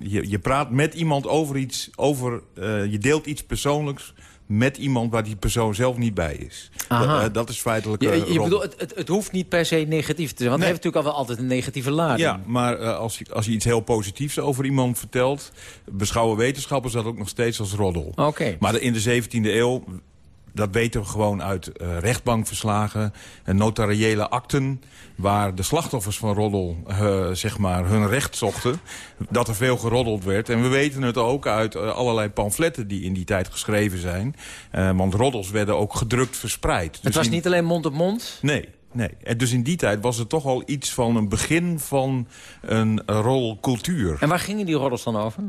Speaker 20: je, je praat met iemand over iets, over, je deelt iets persoonlijks met iemand waar die persoon zelf niet bij is.
Speaker 7: Aha.
Speaker 20: Dat, eh, dat is feitelijk
Speaker 7: Je,
Speaker 20: eh,
Speaker 7: je bedoelt, het, het, het hoeft niet per se negatief te zijn. Want
Speaker 20: Nee.
Speaker 7: het heeft natuurlijk al wel altijd een negatieve lading.
Speaker 20: Ja, maar eh, als, je, als je iets heel positiefs over iemand vertelt... beschouwen wetenschappers dat ook nog steeds als roddel.
Speaker 7: Oké.
Speaker 20: Maar in de 17e eeuw, dat weten we gewoon uit eh, rechtbankverslagen... en notariële akten, waar de slachtoffers van roddel eh, zeg maar hun recht zochten... dat er veel geroddeld werd. En we weten het ook uit eh, allerlei pamfletten die in die tijd geschreven zijn. Want roddels werden ook gedrukt verspreid.
Speaker 7: Het
Speaker 20: Dus
Speaker 7: was
Speaker 20: in-
Speaker 7: niet alleen mond op mond.
Speaker 20: Nee, nee. En dus in die tijd was het toch al iets van een begin van een rolcultuur.
Speaker 7: En waar gingen die roddels dan over?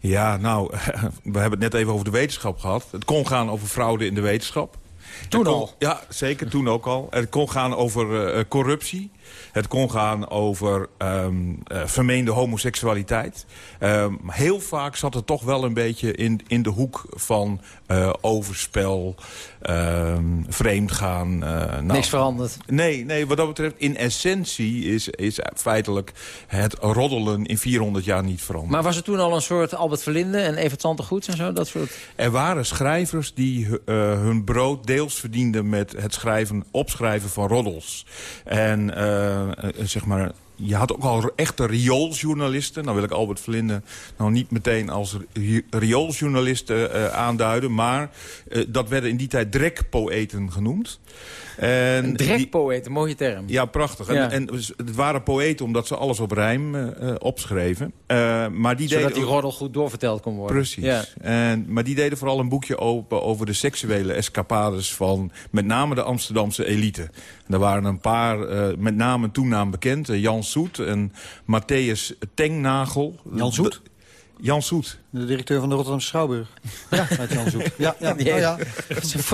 Speaker 20: Ja, nou, we hebben het net even over de wetenschap gehad. Het kon gaan over fraude in de wetenschap.
Speaker 7: Toen
Speaker 20: kon-
Speaker 7: al?
Speaker 20: Ja, zeker, toen ook al. Het kon gaan over eh, corruptie. Het kon gaan over eh, vermeende homoseksualiteit. Ehm, heel vaak zat het toch wel een beetje in, in de hoek van eh, overspel, ehm vreemdgaan. eh, nou,
Speaker 7: Niks veranderd.
Speaker 20: Nee, nee, wat dat betreft, in essentie is, is feitelijk het roddelen in 400 jaar niet veranderd.
Speaker 7: Maar was er toen al een soort Albert Verlinde en Evert Zantegoeds en zo? Dat soort...
Speaker 20: Er waren schrijvers die hun brood deels verdienden met het schrijven, opschrijven van roddels. En zeg maar je had ook al echte riooljournalisten. Nou wil ik Albert Vlinde nou niet meteen als riooljournalist uh, aanduiden. Maar dat werden in die tijd drekpoëten genoemd.
Speaker 7: En een drekpoëten, mooie term.
Speaker 20: Ja, prachtig. En, en, het waren poëten omdat ze alles op rijm uh, opschreven. Uh, maar die
Speaker 7: Zodat
Speaker 20: deden,
Speaker 7: die roddel goed doorverteld kon worden.
Speaker 20: Precies. Ja. En, maar die deden vooral een boekje open over de seksuele escapades van met name de Amsterdamse elite. En er waren een paar, uh, met naam en toenaam bekend. Jan Soet en Matthäus Tengnagel.
Speaker 9: Jan Soet?
Speaker 20: Jan Soet.
Speaker 9: De directeur van de Rotterdamse Schouwburg. Ja, met Jan Soet. Ja, ja,
Speaker 7: ja. ja.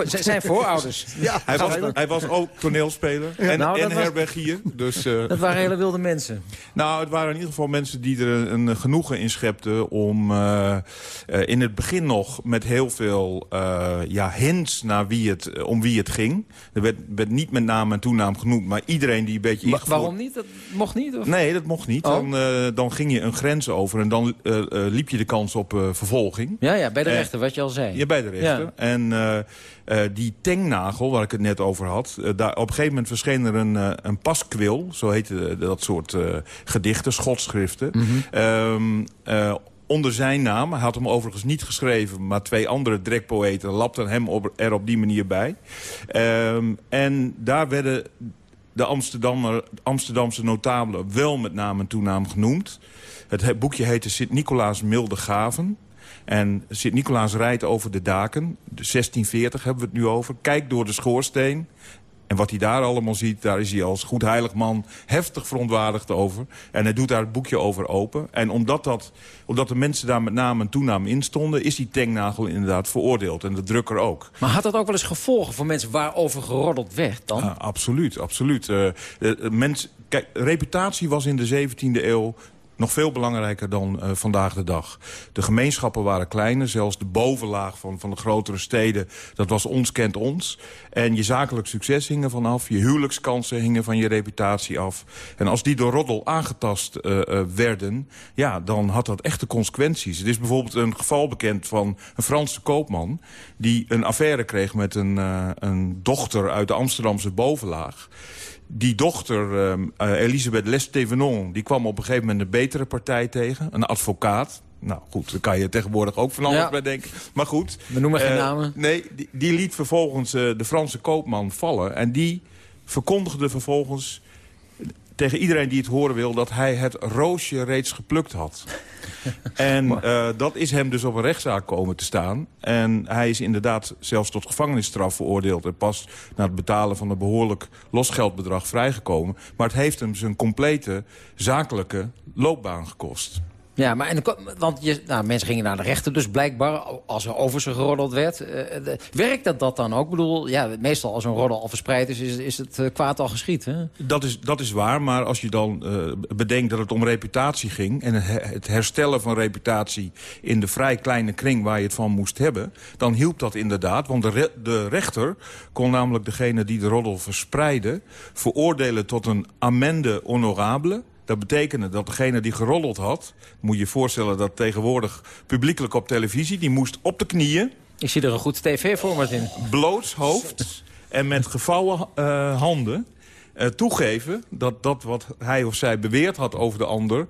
Speaker 7: Zijn voorouders.
Speaker 20: Ja, hij, was, hij was ook toneelspeler en, nou, en herbergier. Dus, uh,
Speaker 7: dat waren hele wilde mensen.
Speaker 20: Nou, het waren in ieder geval mensen die er een, een genoegen in schepten... om uh, uh, in het begin nog met heel veel ja, hints naar wie het, om wie het ging. Er werd, werd, niet met naam en toenaam genoemd, maar iedereen die een beetje
Speaker 7: ingevoerd... Waarom niet? Dat mocht niet? Of?
Speaker 20: Nee, dat mocht niet. Oh. Dan, dan ging je een grens over en dan liep je de kans op uh, vervolging.
Speaker 7: Ja, ja, bij de rechter, wat je al zei.
Speaker 20: Ja, bij de rechter. Ja. En uh, die tengnagel, waar ik het net over had... daar, op een gegeven moment verscheen er een, een paskwil. Zo heette dat soort gedichten, schotschriften. Mm -hmm. um, onder zijn naam. Hij had hem overigens niet geschreven, maar twee andere drekpoëten lapten hem op, er op die manier bij. Um, en daar werden de Amsterdammer, Amsterdamse notabelen wel met naam en toenaam genoemd. Het boekje heette Sint-Nicolaas Milde Gaven. En Sint-Nicolaas rijdt over de daken. De 1640 hebben we het nu over. Kijkt door de schoorsteen. En wat hij daar allemaal ziet, daar is hij als goed heilig man heftig verontwaardigd over. En hij doet daar het boekje over open. En omdat, dat, omdat de mensen daar met naam en toenaam in stonden... is die tengnagel inderdaad veroordeeld. En de drukker ook.
Speaker 7: Maar had dat ook wel eens gevolgen voor mensen waarover geroddeld werd dan?
Speaker 20: Uh, absoluut, absoluut. Uh, uh, mens, kijk, reputatie was in de 17e eeuw nog veel belangrijker dan uh, vandaag de dag. De gemeenschappen waren kleiner. Zelfs de bovenlaag van, van de grotere steden, dat was ons kent ons. En je zakelijk succes hing ervan af. Je huwelijkskansen hingen van je reputatie af. En als die door roddel aangetast uh, uh, werden... ja, dan had dat echte consequenties. Het is bijvoorbeeld een geval bekend van een Franse koopman... die een affaire kreeg met een, een dochter uit de Amsterdamse bovenlaag die dochter, uh, Elisabeth Lestevenon... die kwam op een gegeven moment een betere partij tegen. Een advocaat. Nou goed, daar kan je tegenwoordig ook van alles ja. bij denken. Maar goed.
Speaker 7: We noemen geen uh, namen.
Speaker 20: Nee, die, die, liet vervolgens uh, de Franse koopman vallen. En die verkondigde vervolgens tegen iedereen die het horen wil... dat hij het roosje reeds geplukt had. en uh, dat is hem dus op een rechtszaak komen te staan. En hij is inderdaad zelfs tot gevangenisstraf veroordeeld... en pas na het betalen van een behoorlijk losgeldbedrag vrijgekomen. Maar het heeft hem zijn complete zakelijke loopbaan gekost.
Speaker 7: Ja, maar en, want je, nou, mensen gingen naar de rechter, dus blijkbaar als er over ze geroddeld werd. Uh, werkt dat, dat dan ook? Ik bedoel, ja, meestal als een roddel al verspreid is, is, het uh, kwaad al geschied. Hè?
Speaker 20: Dat, is, dat is waar, maar als je dan bedenkt dat het om reputatie ging... en het herstellen van reputatie in de vrij kleine kring waar je het van moest hebben... dan hielp dat inderdaad, want de, de rechter kon namelijk degene die de roddel verspreidde... veroordelen tot een amende honorable dat betekende dat degene die geroddeld had... moet je je voorstellen dat tegenwoordig publiekelijk op televisie... die moest op de knieën...
Speaker 7: Ik zie er een goed tv-format in.
Speaker 20: Blootshoofd en met gevouwen uh, handen... Uh, toegeven dat dat wat hij of zij beweerd had over de ander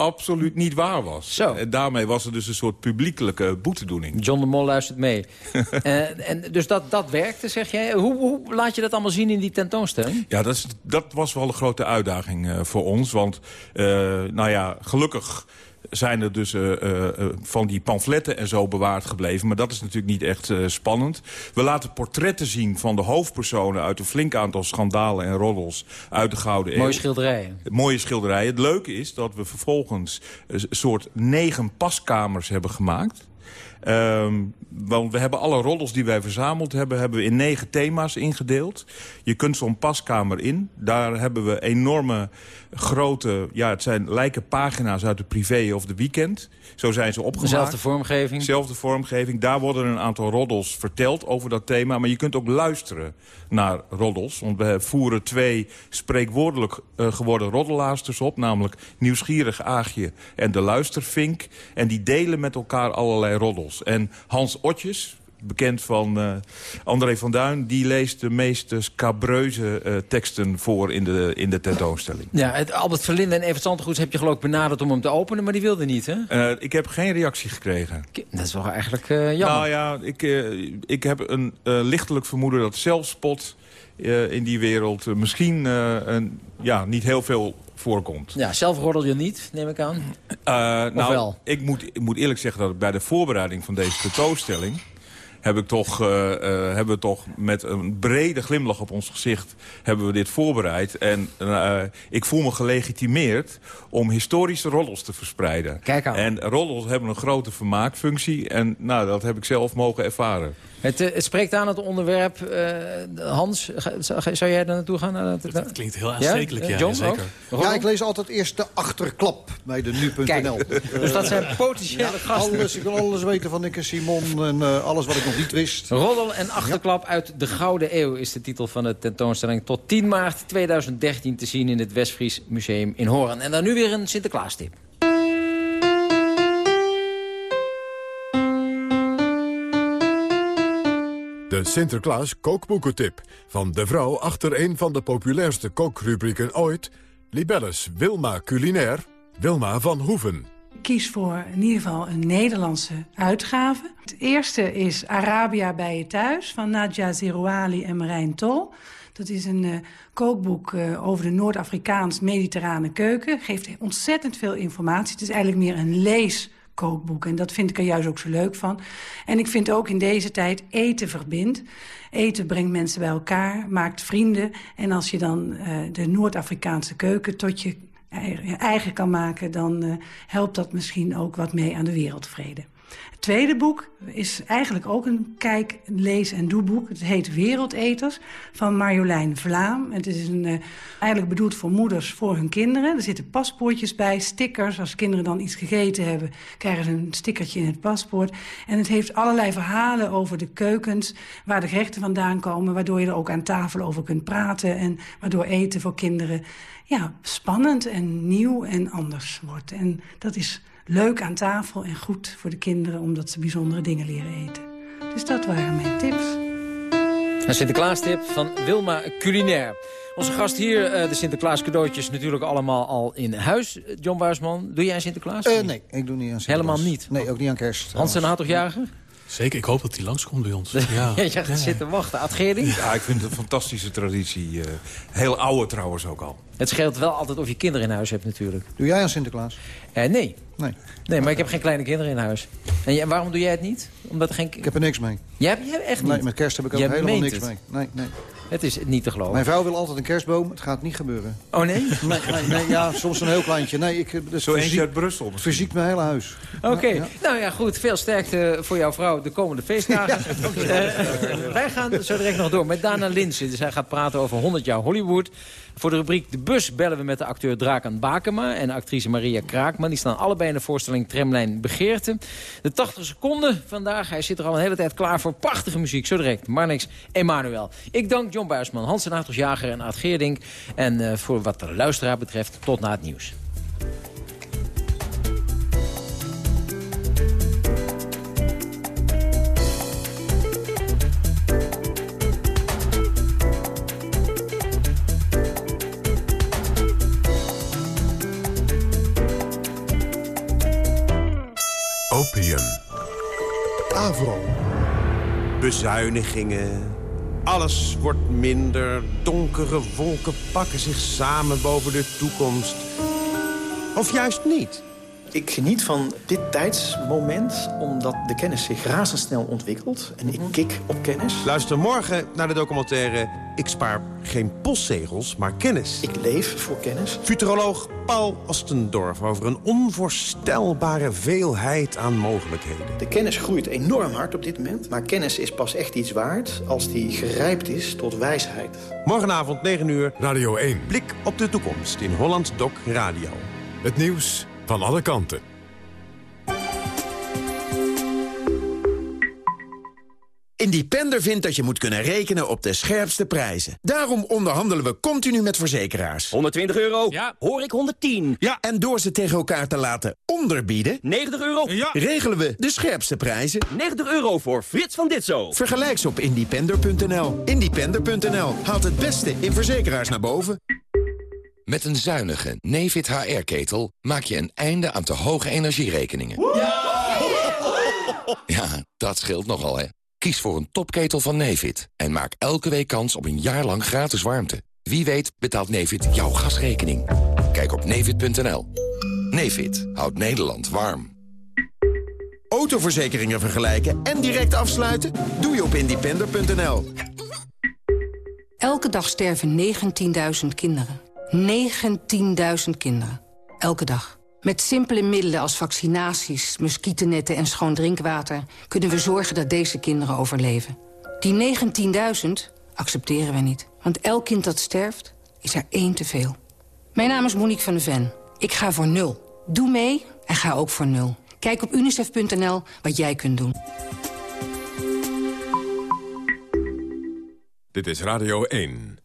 Speaker 20: absoluut niet waar was.
Speaker 7: Zo.
Speaker 20: En daarmee was er dus een soort publiekelijke boetedoening.
Speaker 7: John de Mol luistert mee. uh, en dus dat, dat werkte, zeg jij. Hoe, hoe, laat je dat allemaal zien in die tentoonstelling?
Speaker 20: Ja, dat, is, dat was wel een grote uitdaging uh, voor ons. Want, uh, nou ja, gelukkig zijn er dus uh, uh, van die pamfletten en zo bewaard gebleven. Maar dat is natuurlijk niet echt spannend. We laten portretten zien van de hoofdpersonen... uit een flink aantal schandalen en roddels uit de Gouden Eeuw.
Speaker 7: Mooie schilderijen.
Speaker 20: Mooie schilderijen. Het leuke is dat we vervolgens een soort negen paskamers hebben gemaakt. Um, want we hebben alle roddels die wij verzameld hebben... hebben we in negen thema's ingedeeld. Je kunt zo'n paskamer in. Daar hebben we enorme grote... ja, het zijn lijken pagina's uit de privé of de weekend. Zo zijn ze opgemaakt.
Speaker 7: Dezelfde vormgeving.
Speaker 20: Dezelfde vormgeving. Daar worden een aantal roddels verteld over dat thema. Maar je kunt ook luisteren naar roddels. Want we voeren twee spreekwoordelijk uh, geworden roddelaars dus op. Namelijk Nieuwsgierig Aagje en de Luistervink. En die delen met elkaar allerlei roddels. En Hans Otjes, bekend van uh, André van Duin... die leest de meest scabreuze uh, teksten voor in de, in de tentoonstelling.
Speaker 7: Ja, het Albert Verlinde en Evert Zandgoeds heb je geloof ik benaderd om hem te openen... maar die wilde niet, hè?
Speaker 20: Uh, ik heb geen reactie gekregen.
Speaker 7: Dat is wel eigenlijk jammer. Nou
Speaker 20: ja, ik, ik heb een lichtelijk vermoeden dat zelfspot... in die wereld misschien een, ja, niet heel veel voorkomt.
Speaker 7: Ja, zelf roddel je niet, neem ik aan?
Speaker 20: Uh, nou, wel? Ik, moet, ik moet eerlijk zeggen dat bij de voorbereiding van deze tentoonstelling heb ik toch, uh, uh, hebben we toch met een brede glimlach op ons gezicht hebben we dit voorbereid. En uh, ik voel me gelegitimeerd om historische roddels te verspreiden.
Speaker 7: Kijk aan.
Speaker 20: En roddels hebben een grote vermaakfunctie. En nou, dat heb ik zelf mogen ervaren.
Speaker 7: Het, het, spreekt aan het onderwerp. Uh, Hans, zou jij daar naartoe gaan?
Speaker 19: Dat, dat klinkt heel aanstekelijk, ja.
Speaker 7: John,
Speaker 19: zeker.
Speaker 9: Ja, ik lees altijd eerst de achterklap bij de nu.nl.
Speaker 7: dus dat zijn potentiële ja, gasten.
Speaker 9: Alles, ik wil alles weten van Nick en Simon en uh, alles wat ik nog niet wist.
Speaker 7: Roddel en achterklap uit de Gouden Eeuw is de titel van de tentoonstelling. Tot 10 maart 2013 te zien in het Westfries Museum in Hoorn. En dan nu weer een Sinterklaas-tip.
Speaker 6: De Sinterklaas kookboekentip van de vrouw achter een van de populairste kookrubrieken ooit... Libelles Wilma Culinair, Wilma van Hoeven.
Speaker 22: Kies voor in ieder geval een Nederlandse uitgave. Het eerste is Arabia bij je thuis van Nadja Zerouali en Marijn Tol. Dat is een uh, kookboek uh, over de Noord-Afrikaans-Mediterrane keuken. Geeft ontzettend veel informatie. Het is eigenlijk meer een lees kookboek. En dat vind ik er juist ook zo leuk van. En ik vind ook in deze tijd eten verbindt. Eten brengt mensen bij elkaar, maakt vrienden. En als je dan uh, de Noord-Afrikaanse keuken tot je eigen kan maken... dan uh, helpt dat misschien ook wat mee aan de wereldvrede. Het tweede boek is eigenlijk ook een kijk-, lees- en doeboek. Het heet Wereldeters van Marjolein Vlaam. Het is een, uh, eigenlijk bedoeld voor moeders voor hun kinderen. Er zitten paspoortjes bij, stickers. Als kinderen dan iets gegeten hebben, krijgen ze een stickertje in het paspoort. En het heeft allerlei verhalen over de keukens... waar de gerechten vandaan komen... waardoor je er ook aan tafel over kunt praten... en waardoor eten voor kinderen ja, spannend en nieuw en anders wordt. En dat is leuk aan tafel en goed voor de kinderen... omdat ze bijzondere dingen leren eten. Dus dat waren mijn tips.
Speaker 7: Een Sinterklaas-tip van Wilma Culinair. Onze gast hier, eh, de Sinterklaas cadeautjes natuurlijk allemaal al in huis. John Buisman, doe jij een Sinterklaas?
Speaker 9: Uh, nee, ik doe niet aan Sinterklaas.
Speaker 7: Helemaal niet?
Speaker 9: Nee, ook niet aan kerst.
Speaker 7: Hans en jager?
Speaker 19: Zeker, ik hoop dat hij langskomt bij ons.
Speaker 7: Ja, ja je gaat zitten wachten. Ad Gering?
Speaker 20: Ja, ik vind het een fantastische traditie. Uh, heel oude trouwens ook al.
Speaker 7: Het scheelt wel altijd of je kinderen in huis hebt natuurlijk.
Speaker 9: Doe jij aan Sinterklaas?
Speaker 7: Uh, nee.
Speaker 9: Nee.
Speaker 7: Nee, maar ik heb geen kleine kinderen in huis. En jij, waarom doe jij het niet? Omdat er geen...
Speaker 9: Ik heb er niks mee.
Speaker 7: Jij hebt, jij echt niet?
Speaker 9: Nee, met kerst heb ik ook helemaal niks mee. Nee, nee.
Speaker 7: Het is niet te geloven.
Speaker 9: Mijn vrouw wil altijd een kerstboom. Het gaat niet gebeuren.
Speaker 7: Oh nee?
Speaker 9: Nee, nee, nee ja, soms een heel kleintje. Nee, ik,
Speaker 20: dus Zo eentje uit Brussel
Speaker 9: misschien. Fysiek mijn hele huis.
Speaker 7: Oké. Ja, ja. Nou ja, goed. Veel sterkte voor jouw vrouw de komende feestdagen. uh, wij gaan zo direct nog door met Dana Linsen. Dus hij gaat praten over 100 jaar Hollywood. Voor de rubriek De Bus bellen we met de acteur Drakan Bakema... en actrice Maria Kraakman. Die staan allebei in de voorstelling Tramlijn Begeerte. De 80 seconden vandaag. Hij zit er al een hele tijd klaar voor prachtige muziek. Zo direct. Marnix Emanuel. Ik dank John Buisman, Hans en Jager en Aad Geerdink. En uh, voor wat de luisteraar betreft, tot na het nieuws.
Speaker 23: Bezuinigingen. Alles wordt minder. Donkere wolken pakken zich samen boven de toekomst. Of juist niet.
Speaker 24: Ik geniet van dit tijdsmoment, omdat de kennis zich razendsnel ontwikkelt. En ik kik op kennis.
Speaker 23: Luister morgen naar de documentaire Ik spaar geen postzegels, maar kennis.
Speaker 24: Ik leef voor kennis.
Speaker 23: Futuroloog Paul Ostendorf over een onvoorstelbare veelheid aan mogelijkheden.
Speaker 24: De kennis groeit enorm hard op dit moment. Maar kennis is pas echt iets waard als die gerijpt is tot wijsheid.
Speaker 23: Morgenavond 9 uur.
Speaker 6: Radio 1.
Speaker 23: Blik op de toekomst in Holland Doc Radio.
Speaker 6: Het nieuws van alle kanten.
Speaker 25: Independer vindt dat je moet kunnen rekenen op de scherpste prijzen. Daarom onderhandelen we continu met verzekeraars.
Speaker 26: 120 euro? Ja. Hoor ik 110?
Speaker 25: Ja. En door ze tegen elkaar te laten onderbieden...
Speaker 26: 90 euro?
Speaker 25: Ja. Regelen we de scherpste prijzen.
Speaker 26: 90 euro voor Frits van Ditzo.
Speaker 25: Vergelijk ze op independer.nl. Independer.nl haalt het beste in verzekeraars naar boven.
Speaker 27: Met een zuinige Nefit HR-ketel maak je een einde aan te hoge energierekeningen. Ja, dat scheelt nogal, hè. Kies voor een topketel van Nefit en maak elke week kans op een jaar lang gratis warmte. Wie weet betaalt Nefit jouw gasrekening. Kijk op nefit.nl. Nefit houdt Nederland warm.
Speaker 25: Autoverzekeringen vergelijken en direct afsluiten? Doe je op independer.nl.
Speaker 28: Elke dag sterven 19.000 kinderen. 19.000 kinderen. Elke dag. Met simpele middelen als vaccinaties, muggennetten en schoon drinkwater... kunnen we zorgen dat deze kinderen overleven. Die 19.000 accepteren we niet. Want elk kind dat sterft, is er één te veel. Mijn naam is Monique van de Ven. Ik ga voor nul. Doe mee en ga ook voor nul. Kijk op unicef.nl wat jij kunt doen.
Speaker 6: Dit is Radio 1.